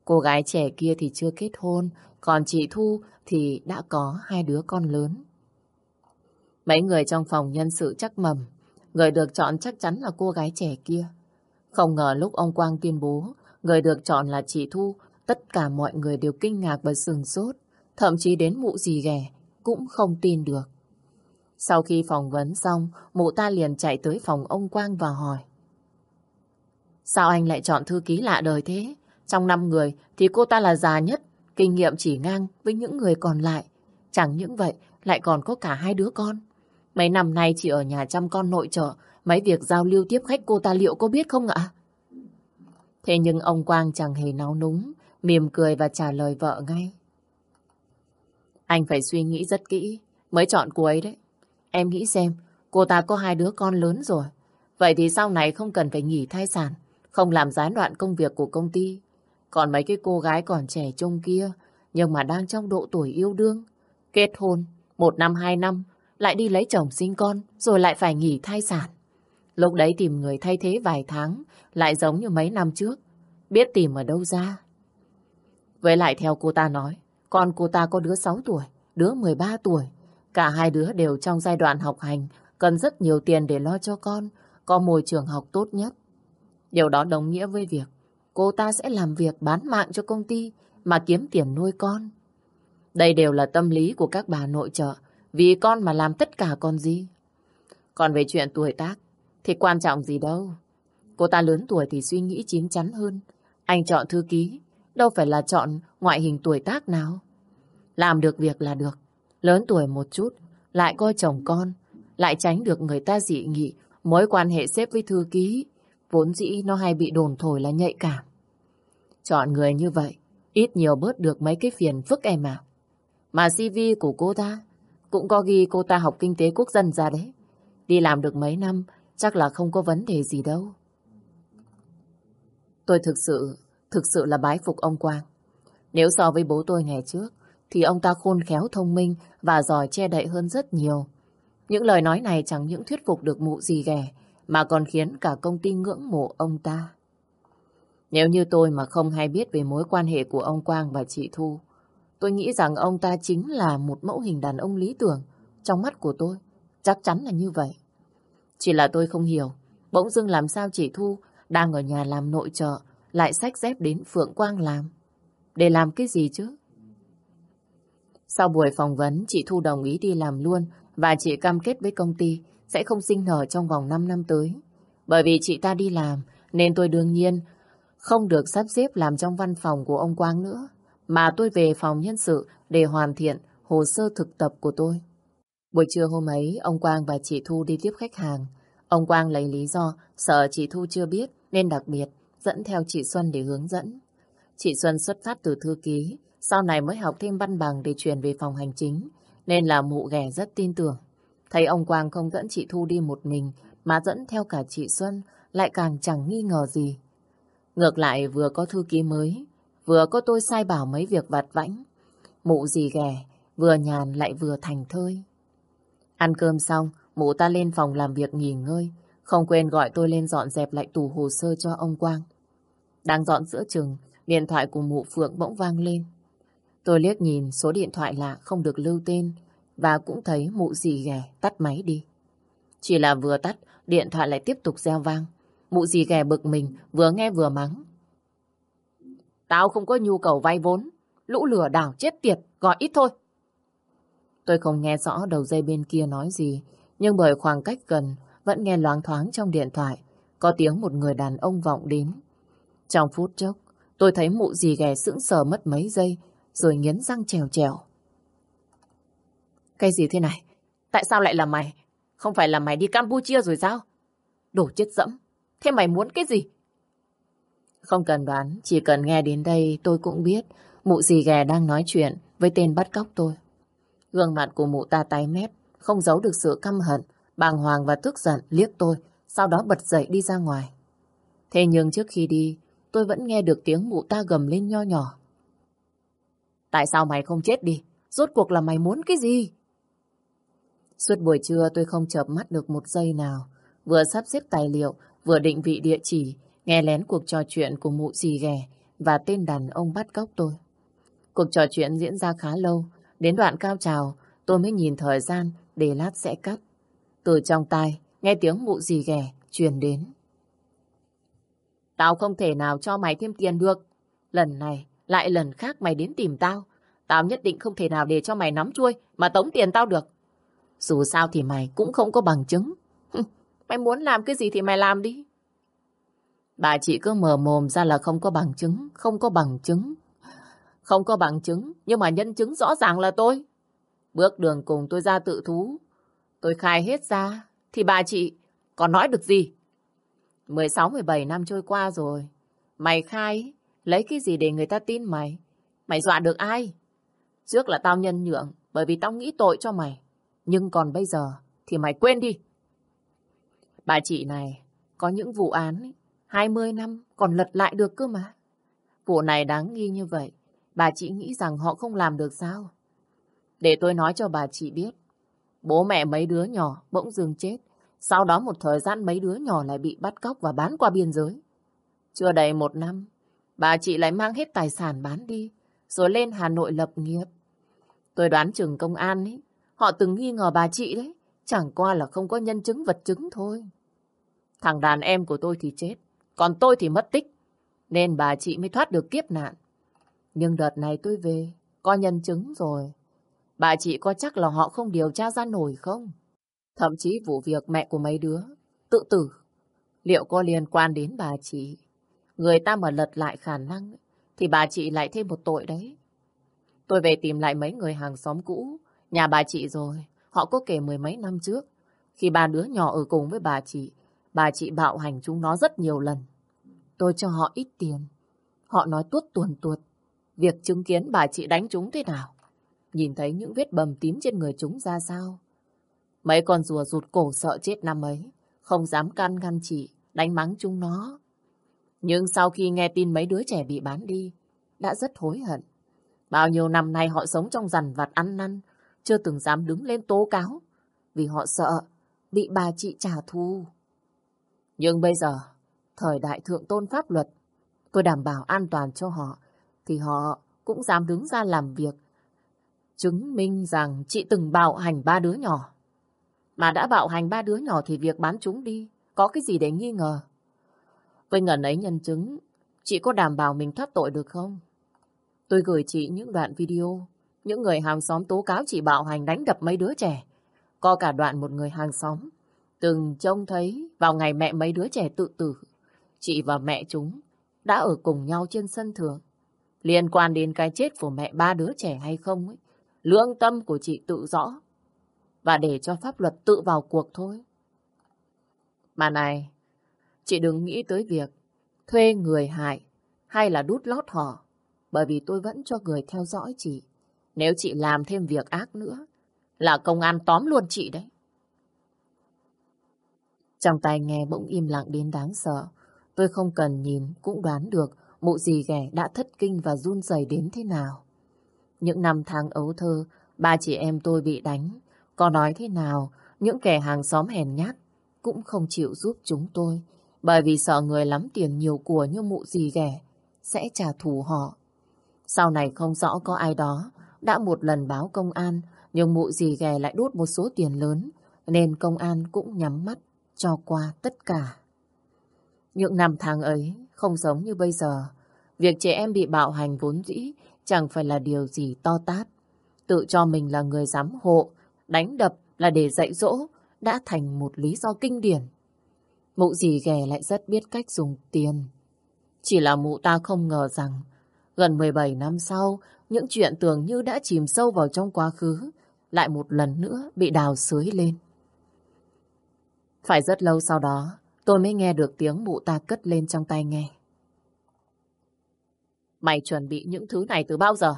Cô gái trẻ kia thì chưa kết hôn, còn chị Thu thì đã có hai đứa con lớn. Mấy người trong phòng nhân sự chắc mầm, người được chọn chắc chắn là cô gái trẻ kia. Không ngờ lúc ông Quang tuyên bố người được chọn là chị Thu, tất cả mọi người đều kinh ngạc và sừng sốt, thậm chí đến mụ gì ghẻ cũng không tin được. Sau khi phỏng vấn xong, mụ ta liền chạy tới phòng ông Quang và hỏi. Sao anh lại chọn thư ký lạ đời thế? Trong năm người thì cô ta là già nhất, kinh nghiệm chỉ ngang với những người còn lại. Chẳng những vậy, lại còn có cả hai đứa con. Mấy năm nay chỉ ở nhà chăm con nội trợ, mấy việc giao lưu tiếp khách cô ta liệu có biết không ạ? Thế nhưng ông Quang chẳng hề náo núng, mỉm cười và trả lời vợ ngay. Anh phải suy nghĩ rất kỹ, mới chọn cô ấy đấy. Em nghĩ xem, cô ta có hai đứa con lớn rồi. Vậy thì sau này không cần phải nghỉ thai sản, không làm gián đoạn công việc của công ty. Còn mấy cái cô gái còn trẻ trông kia, nhưng mà đang trong độ tuổi yêu đương. Kết hôn, một năm hai năm, lại đi lấy chồng sinh con, rồi lại phải nghỉ thai sản. Lúc đấy tìm người thay thế vài tháng, lại giống như mấy năm trước. Biết tìm ở đâu ra. Với lại theo cô ta nói, con cô ta có đứa 6 tuổi, đứa 13 tuổi. Cả hai đứa đều trong giai đoạn học hành, cần rất nhiều tiền để lo cho con, có môi trường học tốt nhất. Điều đó đồng nghĩa với việc cô ta sẽ làm việc bán mạng cho công ty mà kiếm tiền nuôi con. Đây đều là tâm lý của các bà nội trợ, vì con mà làm tất cả con gì. Còn về chuyện tuổi tác, thì quan trọng gì đâu. Cô ta lớn tuổi thì suy nghĩ chín chắn hơn, Anh chọn thư ký, đâu phải là chọn ngoại hình tuổi tác nào. Làm được việc là được. Lớn tuổi một chút, lại coi chồng con, lại tránh được người ta dị nghị, mối quan hệ xếp với thư ký, vốn dĩ nó hay bị đồn thổi là nhạy cảm. Chọn người như vậy, ít nhiều bớt được mấy cái phiền phức em à. Mà CV của cô ta cũng có ghi cô ta học kinh tế quốc dân ra đấy. Đi làm được mấy năm, chắc là không có vấn đề gì đâu. Tôi thực sự, thực sự là bái phục ông Quang. Nếu so với bố tôi ngày trước, thì ông ta khôn khéo thông minh và giỏi che đậy hơn rất nhiều. Những lời nói này chẳng những thuyết phục được mụ gì ghẻ, mà còn khiến cả công ty ngưỡng mộ ông ta. Nếu như tôi mà không hay biết về mối quan hệ của ông Quang và chị Thu, tôi nghĩ rằng ông ta chính là một mẫu hình đàn ông lý tưởng trong mắt của tôi. Chắc chắn là như vậy. Chỉ là tôi không hiểu, bỗng dưng làm sao chị Thu đang ở nhà làm nội trợ, lại xách dép đến Phượng Quang làm. Để làm cái gì chứ? Sau buổi phỏng vấn, chị Thu đồng ý đi làm luôn và chị cam kết với công ty sẽ không sinh nở trong vòng 5 năm tới. Bởi vì chị ta đi làm nên tôi đương nhiên không được sắp xếp làm trong văn phòng của ông Quang nữa, mà tôi về phòng nhân sự để hoàn thiện hồ sơ thực tập của tôi. Buổi trưa hôm ấy, ông Quang và chị Thu đi tiếp khách hàng. Ông Quang lấy lý do sợ chị Thu chưa biết nên đặc biệt dẫn theo chị Xuân để hướng dẫn. Chị Xuân xuất phát từ thư ký, sau này mới học thêm văn bằng để chuyển về phòng hành chính, nên là mụ ghẻ rất tin tưởng. Thấy ông Quang không dẫn chị Thu đi một mình, mà dẫn theo cả chị Xuân, lại càng chẳng nghi ngờ gì. Ngược lại vừa có thư ký mới, vừa có tôi sai bảo mấy việc vặt vãnh. Mụ gì ghẻ, vừa nhàn lại vừa thành thơi. Ăn cơm xong, mụ ta lên phòng làm việc nghỉ ngơi, không quên gọi tôi lên dọn dẹp lại tủ hồ sơ cho ông Quang. Đang dọn giữa chừng, điện thoại của mụ Phượng bỗng vang lên. Tôi liếc nhìn số điện thoại lạ không được lưu tên và cũng thấy mụ dì ghẻ tắt máy đi. Chỉ là vừa tắt, điện thoại lại tiếp tục reo vang. Mụ dì ghẻ bực mình, vừa nghe vừa mắng. Tao không có nhu cầu vay vốn. Lũ lửa đảo chết tiệt, gọi ít thôi. Tôi không nghe rõ đầu dây bên kia nói gì, nhưng bởi khoảng cách gần vẫn nghe loáng thoáng trong điện thoại, có tiếng một người đàn ông vọng đến. Trong phút chốc, tôi thấy mụ dì ghẻ sững sờ mất mấy giây, rồi nghiến răng trèo trèo. Cái gì thế này? Tại sao lại là mày? Không phải là mày đi Campuchia rồi sao? Đổ chết dẫm. Thế mày muốn cái gì? Không cần đoán, chỉ cần nghe đến đây tôi cũng biết mụ dì ghè đang nói chuyện với tên bắt cóc tôi. Gương mặt của mụ ta tái mét, không giấu được sự căm hận, bàng hoàng và tức giận liếc tôi, sau đó bật dậy đi ra ngoài. Thế nhưng trước khi đi, tôi vẫn nghe được tiếng mụ ta gầm lên nho nhỏ. Tại sao mày không chết đi? Rốt cuộc là mày muốn cái gì? Suốt buổi trưa tôi không chợp mắt được một giây nào. Vừa sắp xếp tài liệu, vừa định vị địa chỉ, nghe lén cuộc trò chuyện của mụ dì ghẻ và tên đàn ông bắt cóc tôi. Cuộc trò chuyện diễn ra khá lâu. Đến đoạn cao trào, tôi mới nhìn thời gian để lát sẽ cắt. Từ trong tai, nghe tiếng mụ dì ghẻ truyền đến. Tao không thể nào cho mày thêm tiền được. Lần này, lại lần khác mày đến tìm tao. Tao nhất định không thể nào để cho mày nắm chuôi mà tống tiền tao được. Dù sao thì mày cũng không có bằng chứng. mày muốn làm cái gì thì mày làm đi. Bà chị cứ mở mồm ra là không có bằng chứng, không có bằng chứng. Không có bằng chứng, nhưng mà nhân chứng rõ ràng là tôi. Bước đường cùng tôi ra tự thú. Tôi khai hết ra, thì bà chị còn nói được gì? 16-17 năm trôi qua rồi. Mày khai, lấy cái gì để người ta tin mày? Mày dọa được ai? Trước là tao nhân nhượng, bởi vì tao nghĩ tội cho mày. Nhưng còn bây giờ thì mày quên đi. Bà chị này có những vụ án ấy, 20 năm còn lật lại được cơ mà. Vụ này đáng nghi như vậy, bà chị nghĩ rằng họ không làm được sao? Để tôi nói cho bà chị biết, bố mẹ mấy đứa nhỏ bỗng dưng chết, sau đó một thời gian mấy đứa nhỏ lại bị bắt cóc và bán qua biên giới. Chưa đầy một năm, bà chị lại mang hết tài sản bán đi, rồi lên Hà Nội lập nghiệp. Tôi đoán chừng công an ấy, họ từng nghi ngờ bà chị đấy, chẳng qua là không có nhân chứng vật chứng thôi. Thằng đàn em của tôi thì chết, còn tôi thì mất tích, nên bà chị mới thoát được kiếp nạn. Nhưng đợt này tôi về, có nhân chứng rồi. Bà chị có chắc là họ không điều tra ra nổi không? Thậm chí vụ việc mẹ của mấy đứa tự tử, liệu có liên quan đến bà chị? Người ta mà lật lại khả năng thì bà chị lại thêm một tội đấy. Tôi về tìm lại mấy người hàng xóm cũ, nhà bà chị rồi. Họ có kể mười mấy năm trước. Khi ba đứa nhỏ ở cùng với bà chị, bà chị bạo hành chúng nó rất nhiều lần. Tôi cho họ ít tiền. Họ nói tuốt tuồn tuột. Việc chứng kiến bà chị đánh chúng thế nào. Nhìn thấy những vết bầm tím trên người chúng ra sao. Mấy con rùa rụt cổ sợ chết năm ấy. Không dám can ngăn chị, đánh mắng chúng nó. Nhưng sau khi nghe tin mấy đứa trẻ bị bán đi, đã rất hối hận. Bao nhiêu năm nay họ sống trong rằn vặt ăn năn, chưa từng dám đứng lên tố cáo, vì họ sợ bị bà chị trả thù. Nhưng bây giờ, thời đại thượng tôn pháp luật, tôi đảm bảo an toàn cho họ, thì họ cũng dám đứng ra làm việc, chứng minh rằng chị từng bạo hành ba đứa nhỏ. Mà đã bạo hành ba đứa nhỏ thì việc bán chúng đi, có cái gì để nghi ngờ. Với ngần ấy nhân chứng, chị có đảm bảo mình thoát tội được không? Tôi gửi chị những đoạn video, những người hàng xóm tố cáo chị bạo hành đánh đập mấy đứa trẻ. Có cả đoạn một người hàng xóm từng trông thấy vào ngày mẹ mấy đứa trẻ tự tử. Chị và mẹ chúng đã ở cùng nhau trên sân thượng. Liên quan đến cái chết của mẹ ba đứa trẻ hay không ấy, lương tâm của chị tự rõ. Và để cho pháp luật tự vào cuộc thôi. Mà này, chị đừng nghĩ tới việc thuê người hại hay là đút lót họ. Bởi vì tôi vẫn cho người theo dõi chị. Nếu chị làm thêm việc ác nữa, là công an tóm luôn chị đấy. Trong tai nghe bỗng im lặng đến đáng sợ. Tôi không cần nhìn cũng đoán được mụ gì ghẻ đã thất kinh và run rẩy đến thế nào. Những năm tháng ấu thơ, ba chị em tôi bị đánh. Có nói thế nào, những kẻ hàng xóm hèn nhát cũng không chịu giúp chúng tôi. Bởi vì sợ người lắm tiền nhiều của như mụ gì ghẻ sẽ trả thù họ. Sau này không rõ có ai đó đã một lần báo công an nhưng mụ dì ghẻ lại đút một số tiền lớn nên công an cũng nhắm mắt cho qua tất cả. Những năm tháng ấy không giống như bây giờ. Việc trẻ em bị bạo hành vốn dĩ chẳng phải là điều gì to tát. Tự cho mình là người giám hộ, đánh đập là để dạy dỗ, đã thành một lý do kinh điển. Mụ dì ghẻ lại rất biết cách dùng tiền. Chỉ là mụ ta không ngờ rằng, gần 17 năm sau, những chuyện tưởng như đã chìm sâu vào trong quá khứ, lại một lần nữa bị đào sới lên. Phải rất lâu sau đó, tôi mới nghe được tiếng mụ ta cất lên trong tay nghe. Mày chuẩn bị những thứ này từ bao giờ?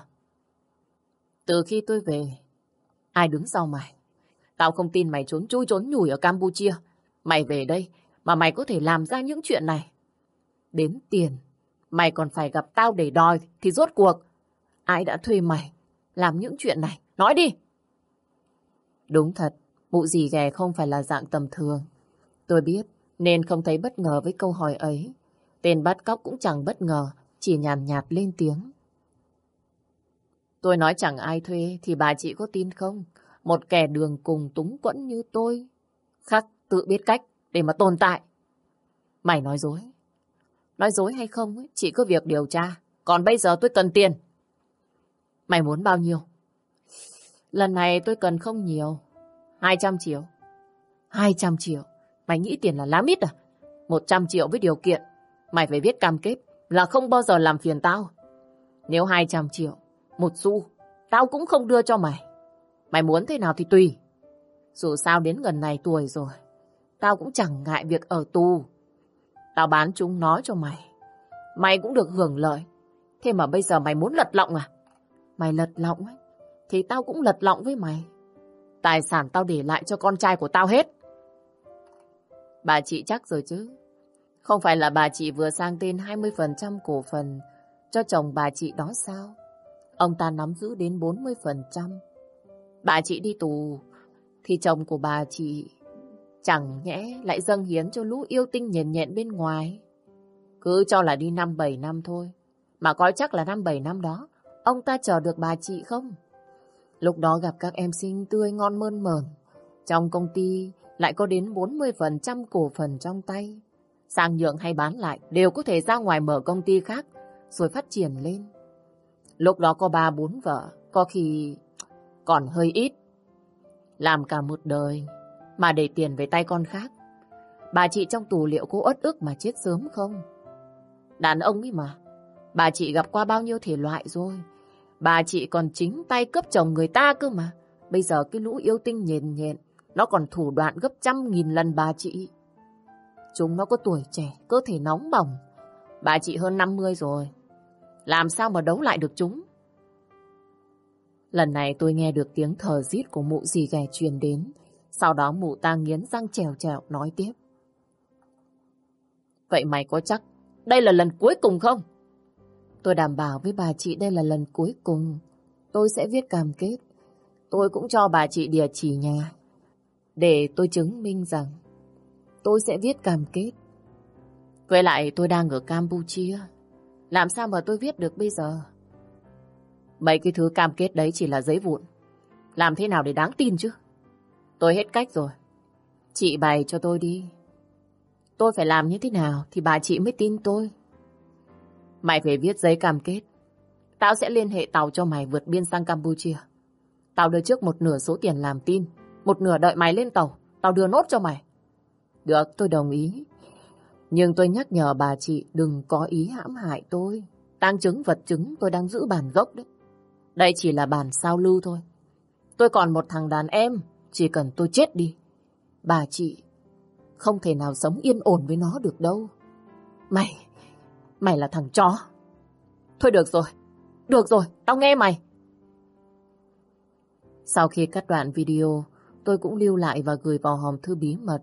Từ khi tôi về, ai đứng sau mày? Tao không tin mày trốn chui trốn nhủi ở Campuchia. Mày về đây mà mày có thể làm ra những chuyện này. Đến tiền, mày còn phải gặp tao để đòi thì rốt cuộc. Ai đã thuê mày làm những chuyện này? Nói đi! Đúng thật, mụ gì ghè không phải là dạng tầm thường. Tôi biết, nên không thấy bất ngờ với câu hỏi ấy. Tên bắt cóc cũng chẳng bất ngờ, chỉ nhàn nhạt, lên tiếng. Tôi nói chẳng ai thuê thì bà chị có tin không? Một kẻ đường cùng túng quẫn như tôi. Khắc tự biết cách để mà tồn tại. Mày nói dối. Nói dối hay không, ấy, chỉ có việc điều tra. Còn bây giờ tôi cần tiền. Mày muốn bao nhiêu? Lần này tôi cần không nhiều. 200 triệu. 200 triệu. Mày nghĩ tiền là lá mít à? 100 triệu với điều kiện. Mày phải viết cam kết là không bao giờ làm phiền tao. Nếu 200 triệu, một xu, tao cũng không đưa cho mày. Mày muốn thế nào thì tùy. Dù sao đến gần này tuổi rồi, tao cũng chẳng ngại việc ở tù. Tao bán chúng nó cho mày. Mày cũng được hưởng lợi. Thế mà bây giờ mày muốn lật lọng à? Mày lật lọng ấy, thì tao cũng lật lọng với mày. Tài sản tao để lại cho con trai của tao hết. Bà chị chắc rồi chứ. Không phải là bà chị vừa sang tên 20% cổ phần cho chồng bà chị đó sao? Ông ta nắm giữ đến 40%. Bà chị đi tù, thì chồng của bà chị chẳng nhẽ lại dâng hiến cho lũ yêu tinh nhện nhện bên ngoài. Cứ cho là đi 5-7 năm thôi, mà coi chắc là 5-7 năm đó, ông ta chờ được bà chị không? Lúc đó gặp các em sinh tươi ngon mơn mởn, trong công ty lại có đến 40% cổ phần trong tay. Sang nhượng hay bán lại đều có thể ra ngoài mở công ty khác rồi phát triển lên. Lúc đó có ba bốn vợ, có khi còn hơi ít. Làm cả một đời mà để tiền về tay con khác. Bà chị trong tù liệu có ớt ức mà chết sớm không? Đàn ông ấy mà. Bà chị gặp qua bao nhiêu thể loại rồi. Bà chị còn chính tay cướp chồng người ta cơ mà. Bây giờ cái lũ yêu tinh nhện nhện, nó còn thủ đoạn gấp trăm nghìn lần bà chị. Chúng nó có tuổi trẻ, cơ thể nóng bỏng. Bà chị hơn 50 rồi. Làm sao mà đấu lại được chúng? Lần này tôi nghe được tiếng thở rít của mụ dì ghẻ truyền đến. Sau đó mụ ta nghiến răng trèo trèo nói tiếp. Vậy mày có chắc đây là lần cuối cùng không? Tôi đảm bảo với bà chị đây là lần cuối cùng. Tôi sẽ viết cam kết. Tôi cũng cho bà chị địa chỉ nhà. Để tôi chứng minh rằng tôi sẽ viết cam kết. Với lại, tôi đang ở Campuchia. Làm sao mà tôi viết được bây giờ? Mấy cái thứ cam kết đấy chỉ là giấy vụn. Làm thế nào để đáng tin chứ? Tôi hết cách rồi. Chị bày cho tôi đi. Tôi phải làm như thế nào thì bà chị mới tin tôi. Mày phải viết giấy cam kết. Tao sẽ liên hệ tàu cho mày vượt biên sang Campuchia. Tao đưa trước một nửa số tiền làm tin. Một nửa đợi mày lên tàu. Tao đưa nốt cho mày. Được, tôi đồng ý. Nhưng tôi nhắc nhở bà chị đừng có ý hãm hại tôi. Tăng chứng vật chứng tôi đang giữ bản gốc đấy. Đây chỉ là bản sao lưu thôi. Tôi còn một thằng đàn em, chỉ cần tôi chết đi. Bà chị không thể nào sống yên ổn với nó được đâu. Mày, mày là thằng chó. Thôi được rồi, được rồi, tao nghe mày. Sau khi cắt đoạn video, tôi cũng lưu lại và gửi vào hòm thư bí mật.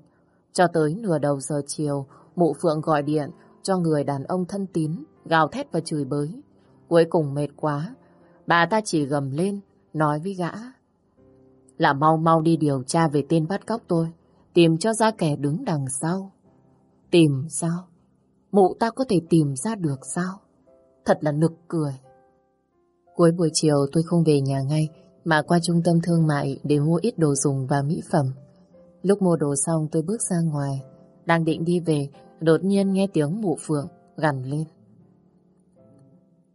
Cho tới nửa đầu giờ chiều, mụ Phượng gọi điện cho người đàn ông thân tín, gào thét và chửi bới. Cuối cùng mệt quá, bà ta chỉ gầm lên, nói với gã. Là mau mau đi điều tra về tên bắt cóc tôi, tìm cho ra kẻ đứng đằng sau. Tìm sao? Mụ ta có thể tìm ra được sao? Thật là nực cười. Cuối buổi chiều tôi không về nhà ngay, mà qua trung tâm thương mại để mua ít đồ dùng và mỹ phẩm. Lúc mua đồ xong tôi bước ra ngoài, đang định đi về, đột nhiên nghe tiếng mụ phượng gằn lên.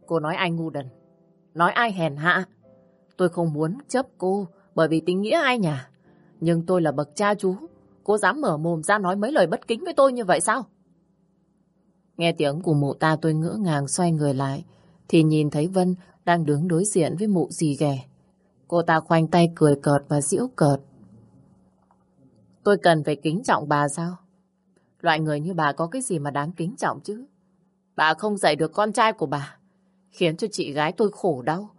Cô nói ai ngu đần, nói ai hèn hạ. Tôi không muốn chấp cô bởi vì tính nghĩa ai nhà. Nhưng tôi là bậc cha chú, cô dám mở mồm ra nói mấy lời bất kính với tôi như vậy sao? Nghe tiếng của mụ ta tôi ngỡ ngàng xoay người lại, thì nhìn thấy Vân đang đứng đối diện với mụ dì ghẻ. Cô ta khoanh tay cười cợt và giễu cợt. Tôi cần phải kính trọng bà sao? Loại người như bà có cái gì mà đáng kính trọng chứ? Bà không dạy được con trai của bà, khiến cho chị gái tôi khổ đau,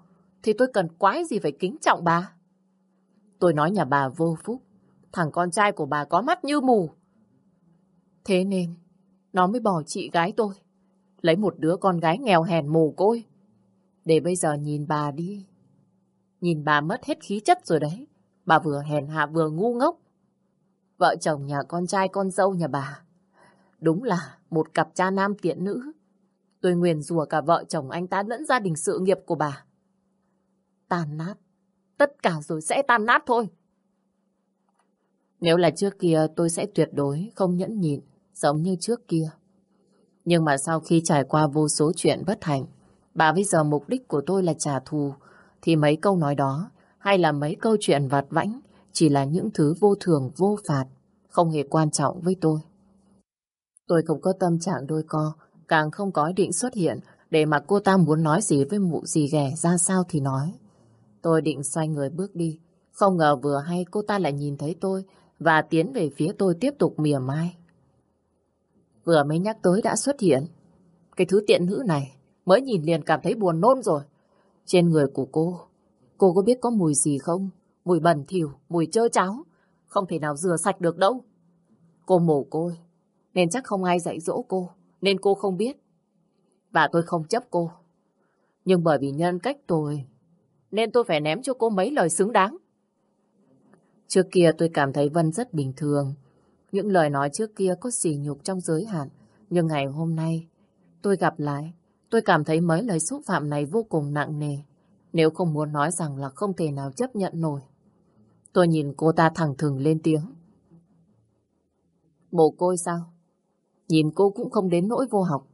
thì tôi cần quái gì phải kính trọng bà? Tôi nói nhà bà vô phúc, thằng con trai của bà có mắt như mù. Thế nên, nó mới bỏ chị gái tôi, lấy một đứa con gái nghèo hèn mồ côi. Để bây giờ nhìn bà đi. Nhìn bà mất hết khí chất rồi đấy. Bà vừa hèn hạ vừa ngu ngốc. Vợ chồng nhà con trai con dâu nhà bà. Đúng là một cặp cha nam tiện nữ. Tôi nguyền rủa cả vợ chồng anh ta lẫn gia đình sự nghiệp của bà. Tàn nát. Tất cả rồi sẽ tan nát thôi. Nếu là trước kia tôi sẽ tuyệt đối không nhẫn nhịn giống như trước kia. Nhưng mà sau khi trải qua vô số chuyện bất hạnh, bà bây giờ mục đích của tôi là trả thù, thì mấy câu nói đó hay là mấy câu chuyện vặt vãnh chỉ là những thứ vô thường vô phạt, không hề quan trọng với tôi. Tôi không có tâm trạng đôi co, càng không có ý định xuất hiện để mà cô ta muốn nói gì với mụ gì ghẻ ra sao thì nói. Tôi định xoay người bước đi, không ngờ vừa hay cô ta lại nhìn thấy tôi và tiến về phía tôi tiếp tục mỉa mai. Vừa mới nhắc tới đã xuất hiện. Cái thứ tiện nữ này mới nhìn liền cảm thấy buồn nôn rồi. Trên người của cô, cô có biết có mùi gì không? Mùi bẩn thỉu, mùi trơ cháo. Không thể nào rửa sạch được đâu. Cô mồ côi, nên chắc không ai dạy dỗ cô, nên cô không biết. Và tôi không chấp cô. Nhưng bởi vì nhân cách tôi, nên tôi phải ném cho cô mấy lời xứng đáng. Trước kia tôi cảm thấy Vân rất bình thường. Những lời nói trước kia có xỉ nhục trong giới hạn. Nhưng ngày hôm nay, tôi gặp lại, tôi cảm thấy mấy lời xúc phạm này vô cùng nặng nề. Nếu không muốn nói rằng là không thể nào chấp nhận nổi. Tôi nhìn cô ta thẳng thừng lên tiếng. Mồ côi sao? Nhìn cô cũng không đến nỗi vô học.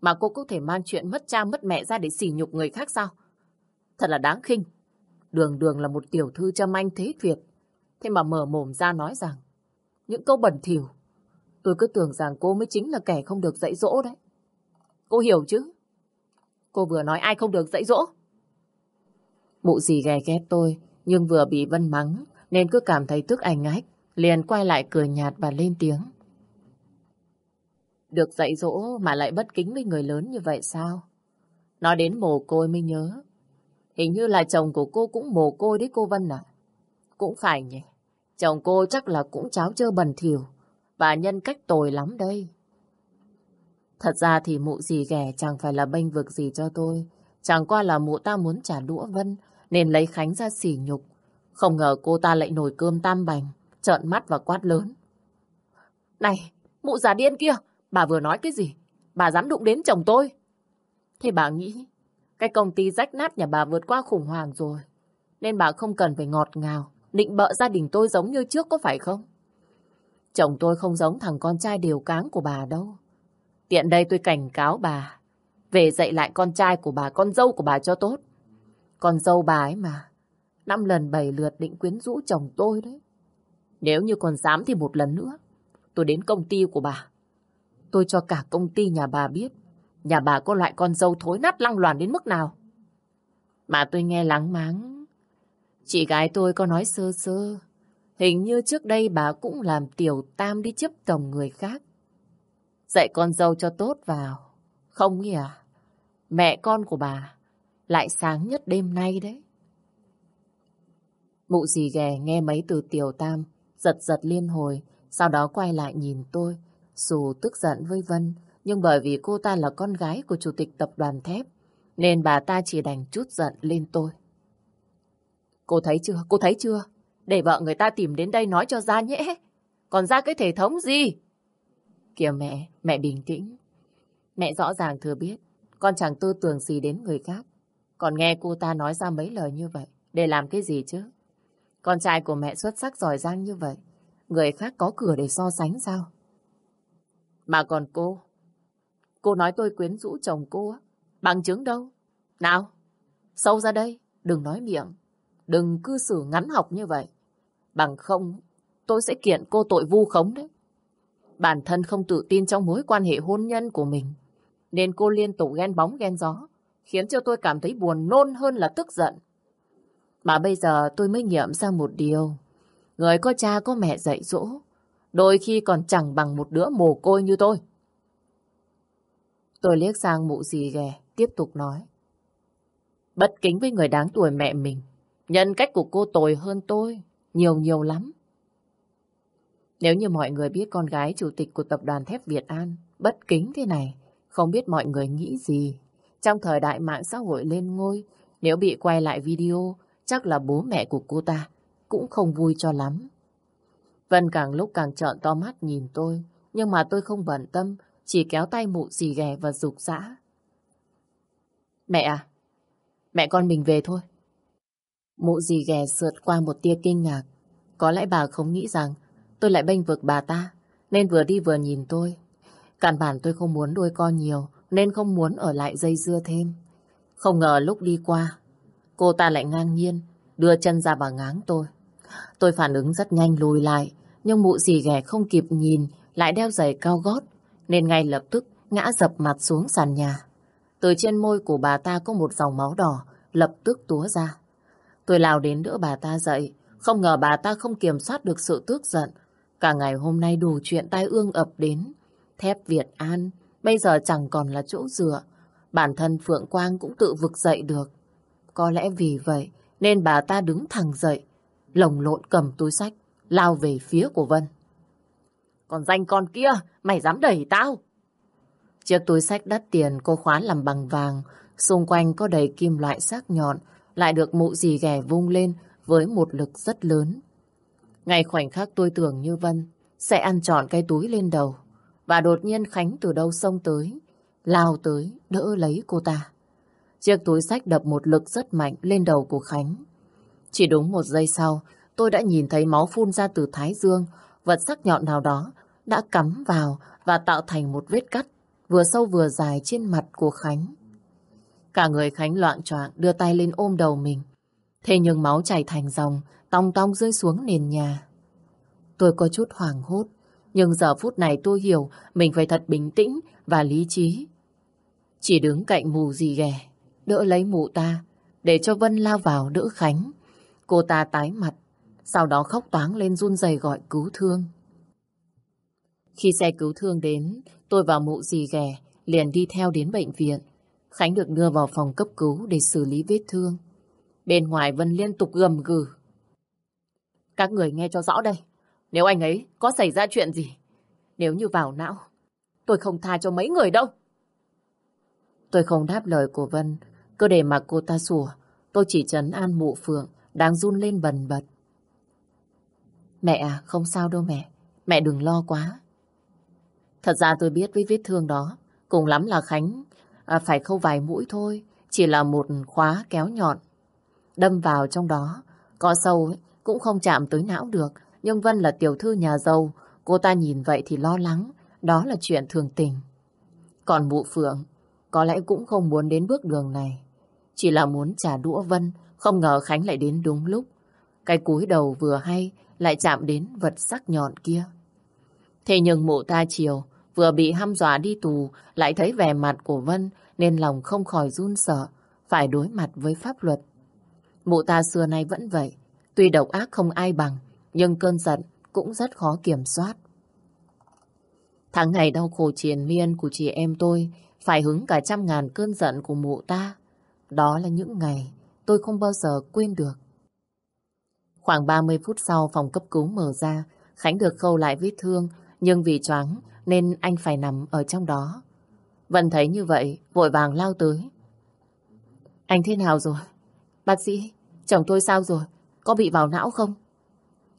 Mà cô có thể mang chuyện mất cha mất mẹ ra để xỉ nhục người khác sao? Thật là đáng khinh. Đường đường là một tiểu thư châm anh thế tuyệt. Thế mà mở mồm ra nói rằng những câu bẩn thỉu. Tôi cứ tưởng rằng cô mới chính là kẻ không được dạy dỗ đấy.
Cô hiểu chứ? Cô vừa nói ai không được dạy dỗ.
bộ gì ghè ghét tôi, nhưng vừa bị Vân mắng, nên cứ cảm thấy tức ảnh ách, liền quay lại cười nhạt và lên tiếng. Được dạy dỗ mà lại bất kính với người lớn như vậy sao? Nói đến mồ côi mới nhớ. Hình như là chồng của cô cũng mồ côi đấy cô Vân à? Cũng phải nhỉ. Chồng cô chắc là cũng cháo chơ bẩn thỉu và nhân cách tồi lắm đây. Thật ra thì mụ gì ghẻ chẳng phải là bênh vực gì cho tôi. Chẳng qua là mụ ta muốn trả đũa Vân nên lấy Khánh ra xỉ nhục. Không ngờ cô ta lại nổi cơm tam bành, trợn mắt và quát lớn. Này, mụ già điên kia, bà vừa nói cái gì? Bà dám đụng đến chồng tôi? Thế bà nghĩ, cái công ty rách nát nhà bà vượt qua khủng hoảng rồi. Nên bà không cần phải ngọt ngào, định bợ gia đình tôi giống như trước có phải không? Chồng tôi không giống thằng con trai điều cáng của bà đâu. Tiện đây tôi cảnh cáo bà, về dạy lại con trai của bà, con dâu của bà cho tốt. Con dâu bà ấy mà, năm lần bảy lượt định quyến rũ chồng tôi đấy. Nếu như còn dám thì một lần nữa, tôi đến công ty của bà. Tôi cho cả công ty nhà bà biết, nhà bà có loại con dâu thối nát lăng loàn đến mức nào. Mà tôi nghe lắng máng, chị gái tôi có nói sơ sơ, hình như trước đây bà cũng làm tiểu tam đi chấp tổng người khác. Dạy con dâu cho tốt vào, không nhỉ à? Mẹ con của bà lại sáng nhất đêm nay đấy. Mụ dì ghè nghe mấy từ tiểu tam, giật giật liên hồi, sau đó quay lại nhìn tôi. Dù tức giận với Vân, nhưng bởi vì cô ta là con gái của chủ tịch tập đoàn thép, nên bà ta chỉ đành chút giận lên tôi. Cô thấy chưa? Cô thấy chưa? Để vợ người ta tìm đến đây nói cho ra nhẽ. Còn ra cái thể thống gì? Kìa mẹ, mẹ bình tĩnh. Mẹ rõ ràng thừa biết, con chẳng tư tưởng gì đến người khác. Còn nghe cô ta nói ra mấy lời như vậy, để làm cái gì chứ? Con trai của mẹ xuất sắc giỏi giang như vậy, người khác có cửa để so sánh sao? Mà còn cô, cô nói tôi quyến rũ chồng cô á, bằng chứng đâu? Nào, sâu ra đây, đừng nói miệng, đừng cư xử ngắn học như vậy. Bằng không, tôi sẽ kiện cô tội vu khống đấy. Bản thân không tự tin trong mối quan hệ hôn nhân của mình, nên cô liên tục ghen bóng ghen gió, khiến cho tôi cảm thấy buồn nôn hơn là tức giận. Mà bây giờ tôi mới nghiệm ra một điều. Người có cha có mẹ dạy dỗ, đôi khi còn chẳng bằng một đứa mồ côi như tôi. Tôi liếc sang mụ gì ghè, tiếp tục nói. Bất kính với người đáng tuổi mẹ mình, nhân cách của cô tồi hơn tôi, nhiều nhiều lắm. Nếu như mọi người biết con gái chủ tịch của tập đoàn thép Việt An bất kính thế này, không biết mọi người nghĩ gì. Trong thời đại mạng xã hội lên ngôi, nếu bị quay lại video, chắc là bố mẹ của cô ta cũng không vui cho lắm. Vân càng lúc càng trợn to mắt nhìn tôi, nhưng mà tôi không bận tâm, chỉ kéo tay mụ xì ghè và rục rã. Mẹ à, mẹ con mình về thôi. Mụ dì ghè sượt qua một tia kinh ngạc. Có lẽ bà không nghĩ rằng tôi lại bênh vực bà ta, nên vừa đi vừa nhìn tôi. Cản bản tôi không muốn đuôi con nhiều, nên không muốn ở lại dây dưa thêm. Không ngờ lúc đi qua, cô ta lại ngang nhiên, đưa chân ra bà ngáng tôi. Tôi phản ứng rất nhanh lùi lại, nhưng mụ dì ghẻ không kịp nhìn, lại đeo giày cao gót, nên ngay lập tức ngã dập mặt xuống sàn nhà. Từ trên môi của bà ta có một dòng máu đỏ, lập tức túa ra. Tôi lao đến đỡ bà ta dậy, không ngờ bà ta không kiểm soát được sự tức giận. Cả ngày hôm nay đủ chuyện tai ương ập đến. Thép Việt An bây giờ chẳng còn là chỗ dựa. Bản thân Phượng Quang cũng tự vực dậy được. Có lẽ vì vậy nên bà ta đứng thẳng dậy, lồng lộn cầm túi sách, lao về phía của Vân. Còn danh con kia, mày dám đẩy tao? Chiếc túi sách đắt tiền cô khóa làm bằng vàng, xung quanh có đầy kim loại sắc nhọn, lại được mụ dì ghẻ vung lên với một lực rất lớn. Ngay khoảnh khắc tôi tưởng như Vân sẽ ăn trọn cái túi lên đầu. Và đột nhiên Khánh từ đâu xông tới, lao tới, đỡ lấy cô ta. Chiếc túi sách đập một lực rất mạnh lên đầu của Khánh. Chỉ đúng một giây sau, tôi đã nhìn thấy máu phun ra từ thái dương, vật sắc nhọn nào đó đã cắm vào và tạo thành một vết cắt vừa sâu vừa dài trên mặt của Khánh. Cả người Khánh loạn choạng đưa tay lên ôm đầu mình. Thế nhưng máu chảy thành dòng, tong tong rơi xuống nền nhà. Tôi có chút hoảng hốt, nhưng giờ phút này tôi hiểu mình phải thật bình tĩnh và lý trí. Chỉ đứng cạnh mù gì ghẻ, đỡ lấy mụ ta, để cho Vân lao vào đỡ Khánh. Cô ta tái mặt, sau đó khóc toáng lên run rẩy gọi cứu thương. Khi xe cứu thương đến, tôi và mụ dì ghẻ liền đi theo đến bệnh viện. Khánh được đưa vào phòng cấp cứu để xử lý vết thương. Bên ngoài Vân liên tục gầm gừ. Các người nghe cho rõ đây. Nếu anh ấy có xảy ra chuyện gì, nếu như vào não, tôi không tha cho mấy người đâu. Tôi không đáp lời của Vân, cứ để mặc cô ta sủa. Tôi chỉ trấn an mụ Phượng, đang run lên bần bật. Mẹ à, không sao đâu mẹ. Mẹ đừng lo quá. Thật ra tôi biết với vết thương đó, cùng lắm là Khánh à, phải khâu vài mũi thôi, chỉ là một khóa kéo nhọn. Đâm vào trong đó, có sâu ấy, cũng không chạm tới não được, nhưng Vân là tiểu thư nhà giàu, cô ta nhìn vậy thì lo lắng, đó là chuyện thường tình. Còn mụ Phượng, có lẽ cũng không muốn đến bước đường này. Chỉ là muốn trả đũa Vân, không ngờ Khánh lại đến đúng lúc. Cái cúi đầu vừa hay lại chạm đến vật sắc nhọn kia. Thế nhưng mụ ta chiều, vừa bị hăm dọa đi tù, lại thấy vẻ mặt của Vân nên lòng không khỏi run sợ, phải đối mặt với pháp luật. Mụ ta xưa nay vẫn vậy, tuy độc ác không ai bằng, nhưng cơn giận cũng rất khó kiểm soát. Tháng ngày đau khổ triền miên của chị em tôi phải hứng cả trăm ngàn cơn giận của mụ ta. Đó là những ngày tôi không bao giờ quên được. Khoảng 30 phút sau phòng cấp cứu mở ra, Khánh được khâu lại vết thương, nhưng vì choáng nên anh phải nằm ở trong đó. Vân thấy như vậy, vội vàng lao tới. Anh thế nào rồi? Bác sĩ, chồng tôi sao rồi? Có bị vào não không?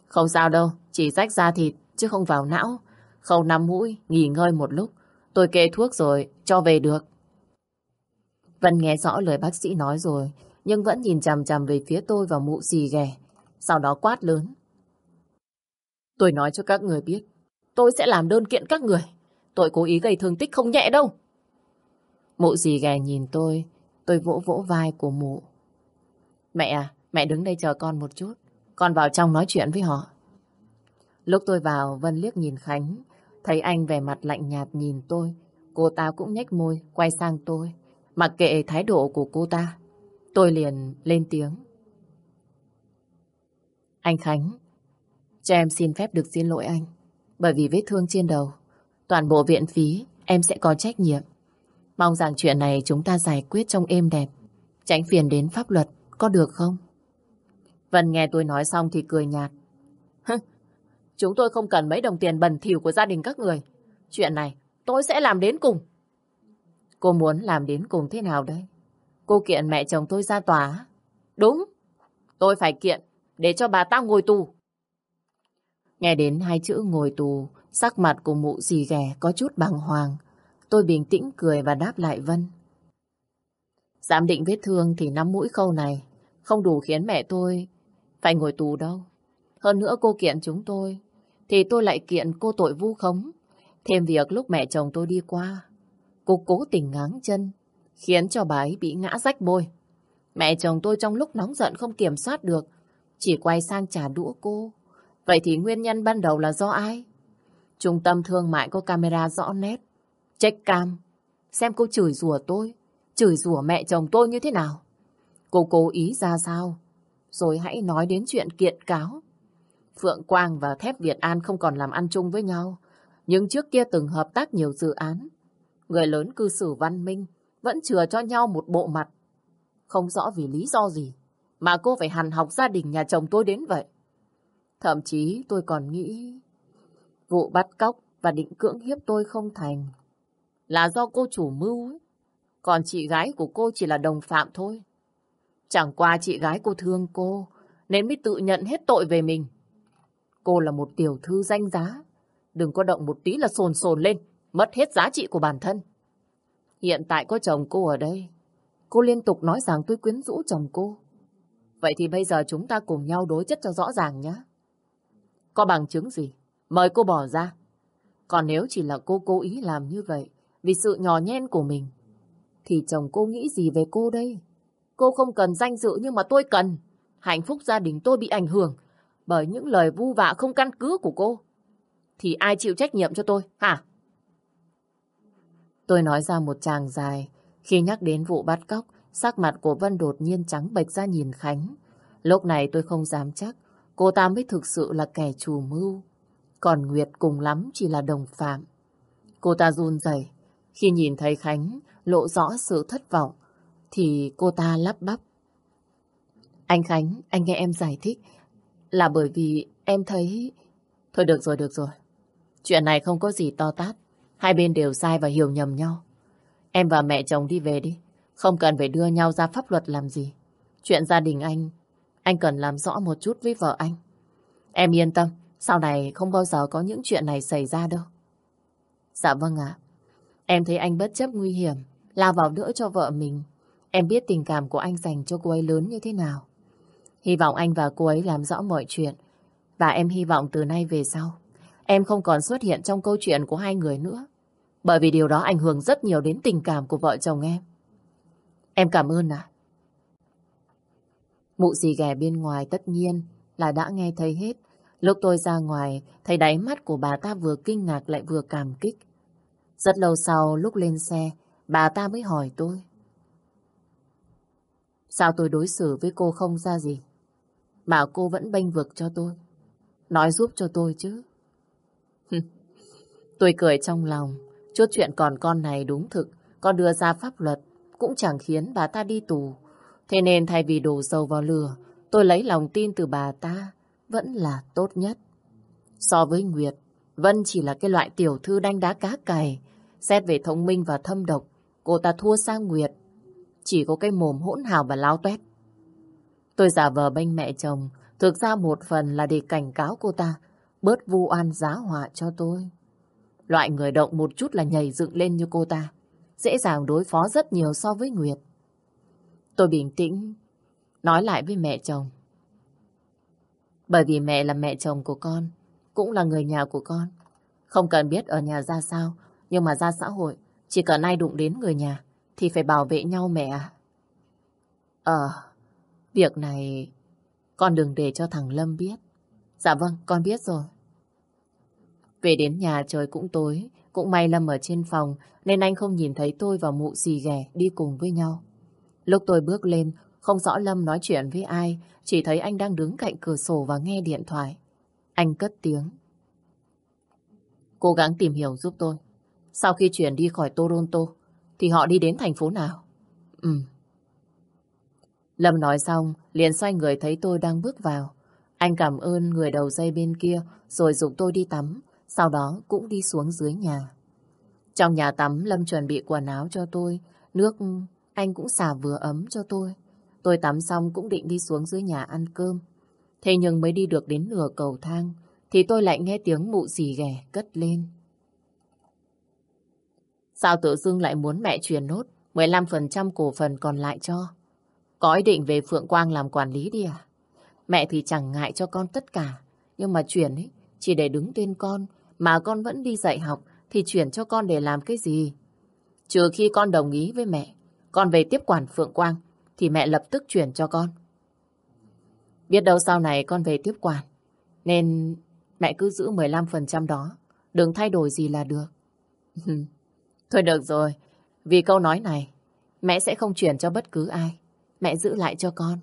Không sao đâu, chỉ rách da thịt, chứ không vào não. Khâu năm mũi, nghỉ ngơi một lúc. Tôi kê thuốc rồi, cho về được. Vân nghe rõ lời bác sĩ nói rồi, nhưng vẫn nhìn chằm chằm về phía tôi và mụ xì ghè. Sau đó quát lớn. Tôi nói cho các người biết, tôi sẽ làm đơn kiện các người. Tôi cố ý gây thương tích không nhẹ đâu. Mụ dì ghè nhìn tôi, tôi vỗ vỗ vai của mụ. Mẹ à, mẹ đứng đây chờ con một chút. Con vào trong nói chuyện với họ. Lúc tôi vào, Vân liếc nhìn Khánh. Thấy anh vẻ mặt lạnh nhạt nhìn tôi. Cô ta cũng nhếch môi, quay sang tôi. Mặc kệ thái độ của cô ta. Tôi liền lên tiếng. Anh Khánh, cho em xin phép được xin lỗi anh. Bởi vì vết thương trên đầu, toàn bộ viện phí em sẽ có trách nhiệm. Mong rằng chuyện này chúng ta giải quyết trong êm đẹp. Tránh phiền đến pháp luật, có được không? Vân nghe tôi nói xong thì cười nhạt. Chúng tôi không cần mấy đồng tiền bẩn thỉu của gia đình các người. Chuyện này tôi sẽ làm đến cùng. Cô muốn làm đến cùng thế nào đây? Cô kiện mẹ chồng tôi ra tòa. Đúng, tôi phải kiện để cho bà ta ngồi tù. Nghe đến hai chữ ngồi tù, sắc mặt của mụ dì ghẻ có chút bàng hoàng. Tôi bình tĩnh cười và đáp lại Vân. Giám định vết thương thì năm mũi khâu này không đủ khiến mẹ tôi phải ngồi tù đâu. Hơn nữa cô kiện chúng tôi, thì tôi lại kiện cô tội vu khống. Thêm việc lúc mẹ chồng tôi đi qua, cô cố tình ngáng chân, khiến cho bà ấy bị ngã rách bôi. Mẹ chồng tôi trong lúc nóng giận không kiểm soát được, chỉ quay sang trả đũa cô. Vậy thì nguyên nhân ban đầu là do ai? Trung tâm thương mại có camera rõ nét. Check cam, xem cô chửi rủa tôi, chửi rủa mẹ chồng tôi như thế nào. Cô cố ý ra sao? Rồi hãy nói đến chuyện kiện cáo. Phượng Quang và Thép Việt An không còn làm ăn chung với nhau. Nhưng trước kia từng hợp tác nhiều dự án. Người lớn cư xử văn minh vẫn chừa cho nhau một bộ mặt. Không rõ vì lý do gì mà cô phải hằn học gia đình nhà chồng tôi đến vậy. Thậm chí tôi còn nghĩ vụ bắt cóc và định cưỡng hiếp tôi không thành là do cô chủ mưu ấy. Còn chị gái của cô chỉ là đồng phạm thôi. Chẳng qua chị gái cô thương cô nên mới tự nhận hết tội về mình. Cô là một tiểu thư danh giá. Đừng có động một tí là sồn sồn lên, mất hết giá trị của bản thân. Hiện tại có chồng cô ở đây. Cô liên tục nói rằng tôi quyến rũ chồng cô. Vậy thì bây giờ chúng ta cùng nhau đối chất cho rõ ràng nhé. Có bằng chứng gì? Mời cô bỏ ra. Còn nếu chỉ là cô cố ý làm như vậy vì sự nhỏ nhen của mình, thì chồng cô nghĩ gì về cô đây? Cô không cần danh dự nhưng mà tôi cần. Hạnh phúc gia đình tôi bị ảnh hưởng bởi những lời vu vạ không căn cứ của cô. Thì ai chịu trách nhiệm cho tôi, hả? Tôi nói ra một tràng dài, Khi nhắc đến vụ bắt cóc, sắc mặt của Vân đột nhiên trắng bệch ra nhìn Khánh. Lúc này tôi không dám chắc cô ta mới thực sự là kẻ chủ mưu. Còn Nguyệt cùng lắm chỉ là đồng phạm. Cô ta run rẩy khi nhìn thấy Khánh lộ rõ sự thất vọng thì cô ta lắp bắp. Anh Khánh, anh nghe em giải thích là bởi vì em thấy... Thôi được rồi, được rồi. Chuyện này không có gì to tát. Hai bên đều sai và hiểu nhầm nhau. Em và mẹ chồng đi về đi. Không cần phải đưa nhau ra pháp luật làm gì. Chuyện gia đình anh, anh cần làm rõ một chút với vợ anh. Em yên tâm, sau này không bao giờ có những chuyện này xảy ra đâu. Dạ vâng ạ. Em thấy anh bất chấp nguy hiểm, lao vào đỡ cho vợ mình. Em biết tình cảm của anh dành cho cô ấy lớn như thế nào. Hy vọng anh và cô ấy làm rõ mọi chuyện. Và em hy vọng từ nay về sau, em không còn xuất hiện trong câu chuyện của hai người nữa. Bởi vì điều đó ảnh hưởng rất nhiều đến tình cảm của vợ chồng em. Em cảm ơn ạ. Mụ gì ghẻ bên ngoài tất nhiên là đã nghe thấy hết. Lúc tôi ra ngoài, thấy đáy mắt của bà ta vừa kinh ngạc lại vừa cảm kích. Rất lâu sau, lúc lên xe, bà ta mới hỏi tôi. Sao tôi đối xử với cô không ra gì? Mà cô vẫn bênh vực cho tôi. Nói giúp cho tôi chứ. tôi cười trong lòng. Chút chuyện còn con này đúng thực. Con đưa ra pháp luật cũng chẳng khiến bà ta đi tù. Thế nên thay vì đổ dầu vào lửa, tôi lấy lòng tin từ bà ta vẫn là tốt nhất. So với Nguyệt, Vân chỉ là cái loại tiểu thư đanh đá cá cày. Xét về thông minh và thâm độc, cô ta thua sang Nguyệt. Chỉ có cái mồm hỗn hào và láo tuét. Tôi giả vờ bênh mẹ chồng, thực ra một phần là để cảnh cáo cô ta, bớt vu oan giá họa cho tôi. Loại người động một chút là nhảy dựng lên như cô ta, dễ dàng đối phó rất nhiều so với Nguyệt. Tôi bình tĩnh, nói lại với mẹ chồng. Bởi vì mẹ là mẹ chồng của con, cũng là người nhà của con. Không cần biết ở nhà ra sao, nhưng mà ra xã hội, chỉ cần ai đụng đến người nhà, thì phải bảo vệ nhau mẹ ạ. Ờ, việc này con đừng để cho thằng Lâm biết. Dạ vâng, con biết rồi. Về đến nhà trời cũng tối, cũng may Lâm ở trên phòng nên anh không nhìn thấy tôi và mụ xì ghẻ đi cùng với nhau. Lúc tôi bước lên, không rõ Lâm nói chuyện với ai, chỉ thấy anh đang đứng cạnh cửa sổ và nghe điện thoại. Anh cất tiếng. Cố gắng tìm hiểu giúp tôi. Sau khi chuyển đi khỏi Toronto, thì họ đi đến thành phố nào? Ừ. Lâm nói xong, liền xoay người thấy tôi đang bước vào. Anh cảm ơn người đầu dây bên kia, rồi dục tôi đi tắm, sau đó cũng đi xuống dưới nhà. Trong nhà tắm, Lâm chuẩn bị quần áo cho tôi, nước anh cũng xả vừa ấm cho tôi. Tôi tắm xong cũng định đi xuống dưới nhà ăn cơm. Thế nhưng mới đi được đến nửa cầu thang, thì tôi lại nghe tiếng mụ gì ghẻ cất lên. Sao tự dưng lại muốn mẹ truyền nốt 15% cổ phần còn lại cho? Có ý định về Phượng Quang làm quản lý đi à? Mẹ thì chẳng ngại cho con tất cả, nhưng mà chuyển ấy, chỉ để đứng tên con, mà con vẫn đi dạy học, thì chuyển cho con để làm cái gì? Trừ khi con đồng ý với mẹ, con về tiếp quản Phượng Quang, thì mẹ lập tức chuyển cho con. Biết đâu sau này con về tiếp quản, nên mẹ cứ giữ 15% đó, đừng thay đổi gì là được. Thôi được rồi, vì câu nói này, mẹ sẽ không chuyển cho bất cứ ai. Mẹ giữ lại cho con.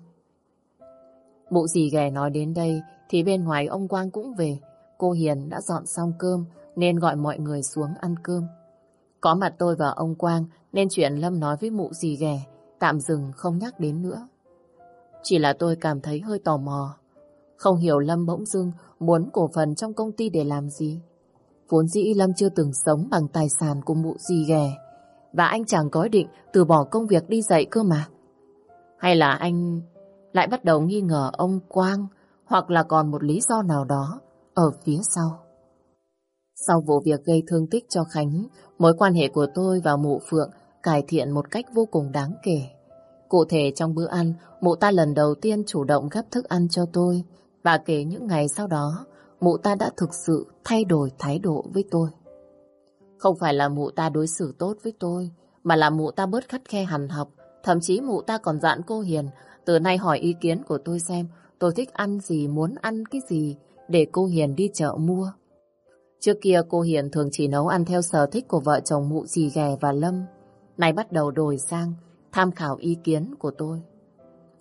bộ dì ghẻ nói đến đây thì bên ngoài ông Quang cũng về. Cô Hiền đã dọn xong cơm nên gọi mọi người xuống ăn cơm. Có mặt tôi và ông Quang, nên chuyện Lâm nói với mụ dì ghẻ, tạm dừng, không nhắc đến nữa. Chỉ là tôi cảm thấy hơi tò mò. Không hiểu Lâm bỗng dưng muốn cổ phần trong công ty để làm gì. Vốn dĩ Lâm chưa từng sống bằng tài sản của mụ dì ghẻ. Và anh chẳng có định từ bỏ công việc đi dạy cơ mà. Hay là anh lại bắt đầu nghi ngờ ông Quang, hoặc là còn một lý do nào đó ở phía sau. Sau vụ việc gây thương tích cho Khánh, mối quan hệ của tôi và mụ Phượng cải thiện một cách vô cùng đáng kể. Cụ thể trong bữa ăn, mụ ta lần đầu tiên chủ động gấp thức ăn cho tôi và kể những ngày sau đó, mụ ta đã thực sự thay đổi thái độ với tôi. Không phải là mụ ta đối xử tốt với tôi, mà là mụ ta bớt khắt khe hằn học. Thậm chí mụ ta còn dặn cô Hiền từ nay hỏi ý kiến của tôi xem tôi thích ăn gì, muốn ăn cái gì để cô Hiền đi chợ mua. Trước kia cô Hiền thường chỉ nấu ăn theo sở thích của vợ chồng mụ dì ghè và Lâm. Nay bắt đầu đổi sang tham khảo ý kiến của tôi.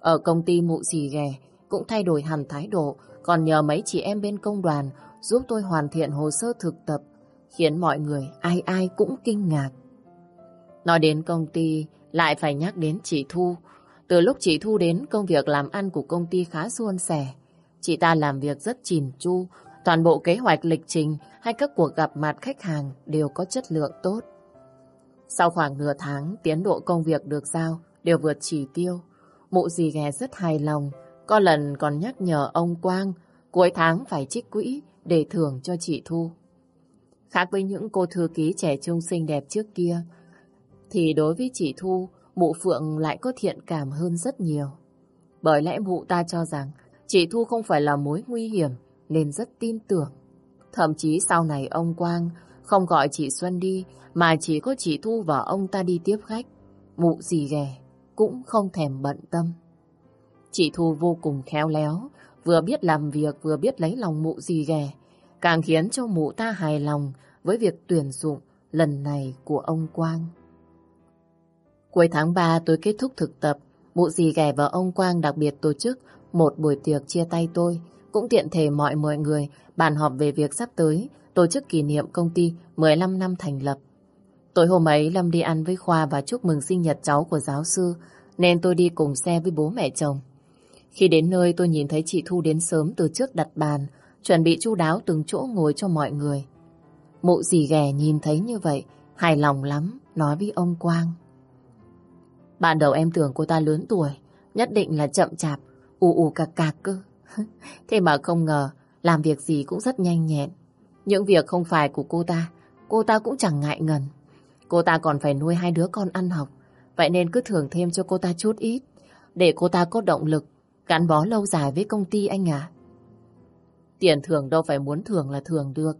Ở công ty mụ dì ghè cũng thay đổi hẳn thái độ, còn nhờ mấy chị em bên công đoàn giúp tôi hoàn thiện hồ sơ thực tập, khiến mọi người ai ai cũng kinh ngạc. Nói đến công ty, lại phải nhắc đến chị Thu. Từ lúc chị Thu đến, công việc làm ăn của công ty khá suôn sẻ. Chị ta làm việc rất chỉn chu, toàn bộ kế hoạch lịch trình hay các cuộc gặp mặt khách hàng đều có chất lượng tốt. Sau khoảng nửa tháng, tiến độ công việc được giao đều vượt chỉ tiêu. Mụ dì ghè rất hài lòng, có lần còn nhắc nhở ông Quang cuối tháng phải trích quỹ để thưởng cho chị Thu. Khác với những cô thư ký trẻ trung xinh đẹp trước kia, thì đối với chị Thu, mụ Phượng lại có thiện cảm hơn rất nhiều. Bởi lẽ mụ ta cho rằng chị Thu không phải là mối nguy hiểm nên rất tin tưởng. Thậm chí sau này ông Quang không gọi chị Xuân đi mà chỉ có chị Thu và ông ta đi tiếp khách. Mụ gì ghẻ cũng không thèm bận tâm. Chị Thu vô cùng khéo léo, vừa biết làm việc vừa biết lấy lòng mụ gì ghẻ, càng khiến cho mụ ta hài lòng với việc tuyển dụng lần này của ông Quang. Cuối tháng 3 tôi kết thúc thực tập, mụ dì ghẻ và ông Quang đặc biệt tổ chức một buổi tiệc chia tay tôi, cũng tiện thể mọi mọi người bàn họp về việc sắp tới tổ chức kỷ niệm công ty 15 năm thành lập. Tối hôm ấy Lâm đi ăn với Khoa và chúc mừng sinh nhật cháu của giáo sư, nên tôi đi cùng xe với bố mẹ chồng. Khi đến nơi tôi nhìn thấy chị Thu đến sớm từ trước đặt bàn, chuẩn bị chu đáo từng chỗ ngồi cho mọi người. Mụ dì ghẻ nhìn thấy như vậy, hài lòng lắm, nói với ông Quang. Ban đầu em tưởng cô ta lớn tuổi, nhất định là chậm chạp, ù ù cạc cạc cơ. Thế mà không ngờ, làm việc gì cũng rất nhanh nhẹn. Những việc không phải của cô ta, cô ta cũng chẳng ngại ngần. Cô ta còn phải nuôi hai đứa con ăn học, vậy nên cứ thưởng thêm cho cô ta chút ít, để cô ta có động lực, gắn bó lâu dài với công ty anh à. Tiền thưởng đâu phải muốn thưởng là thưởng được,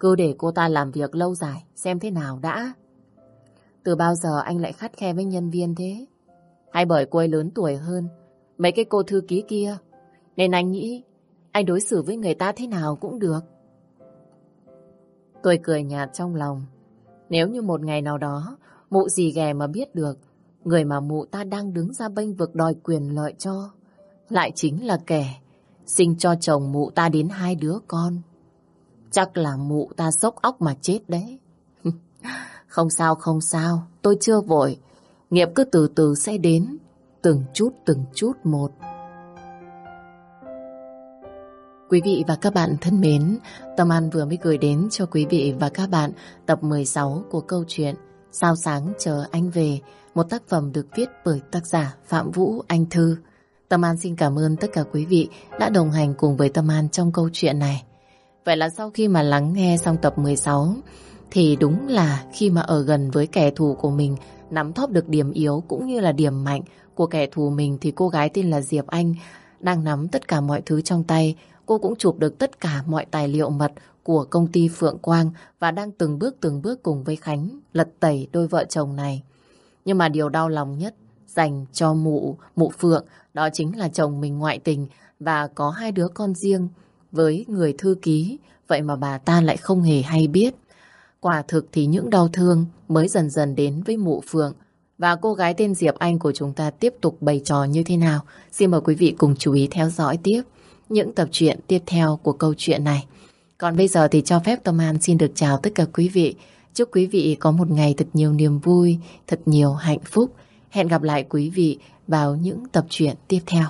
cứ để cô ta làm việc lâu dài, xem thế nào đã. Từ bao giờ anh lại khắt khe với nhân viên thế? Hay bởi cô ấy lớn tuổi hơn mấy cái cô thư ký kia, nên anh nghĩ anh đối xử với người ta thế nào cũng được. Tôi cười nhạt trong lòng. Nếu như một ngày nào đó, mụ gì ghè mà biết được, người mà mụ ta đang đứng ra bênh vực đòi quyền lợi cho, lại chính là kẻ sinh cho chồng mụ ta đến hai đứa con. Chắc là mụ ta sốc óc mà chết đấy. không sao, không sao, tôi chưa vội. Nghiệp cứ từ từ sẽ đến, từng chút từng chút một. Quý vị và các bạn thân mến, Tâm An vừa mới gửi đến cho quý vị và các bạn tập 16 của câu chuyện Sao sáng chờ anh về, một tác phẩm được viết bởi tác giả Phạm Vũ Anh Thư. Tâm An xin cảm ơn tất cả quý vị đã đồng hành cùng với Tâm An trong câu chuyện này. Vậy là sau khi mà lắng nghe xong tập 16, thì đúng là khi mà ở gần với kẻ thù của mình, nắm thóp được điểm yếu cũng như là điểm mạnh của kẻ thù mình thì cô gái tên là Diệp Anh đang nắm tất cả mọi thứ trong tay. Cô cũng chụp được tất cả mọi tài liệu mật của công ty Phượng Quang và đang từng bước từng bước cùng với Khánh lật tẩy đôi vợ chồng này. Nhưng mà điều đau lòng nhất dành cho mụ, mụ Phượng đó chính là chồng mình ngoại tình và có hai đứa con riêng với người thư ký. Vậy mà bà ta lại không hề hay biết. Quả thực thì những đau thương mới dần dần đến với mụ Phượng. Và cô gái tên Diệp Anh của chúng ta tiếp tục bày trò như thế nào? Xin mời quý vị cùng chú ý theo dõi tiếp những tập truyện tiếp theo của câu chuyện này. Còn bây giờ thì cho phép Tâm An xin được chào tất cả quý vị. Chúc quý vị có một ngày thật nhiều niềm vui, thật nhiều hạnh phúc. Hẹn gặp lại quý vị vào những tập truyện tiếp theo.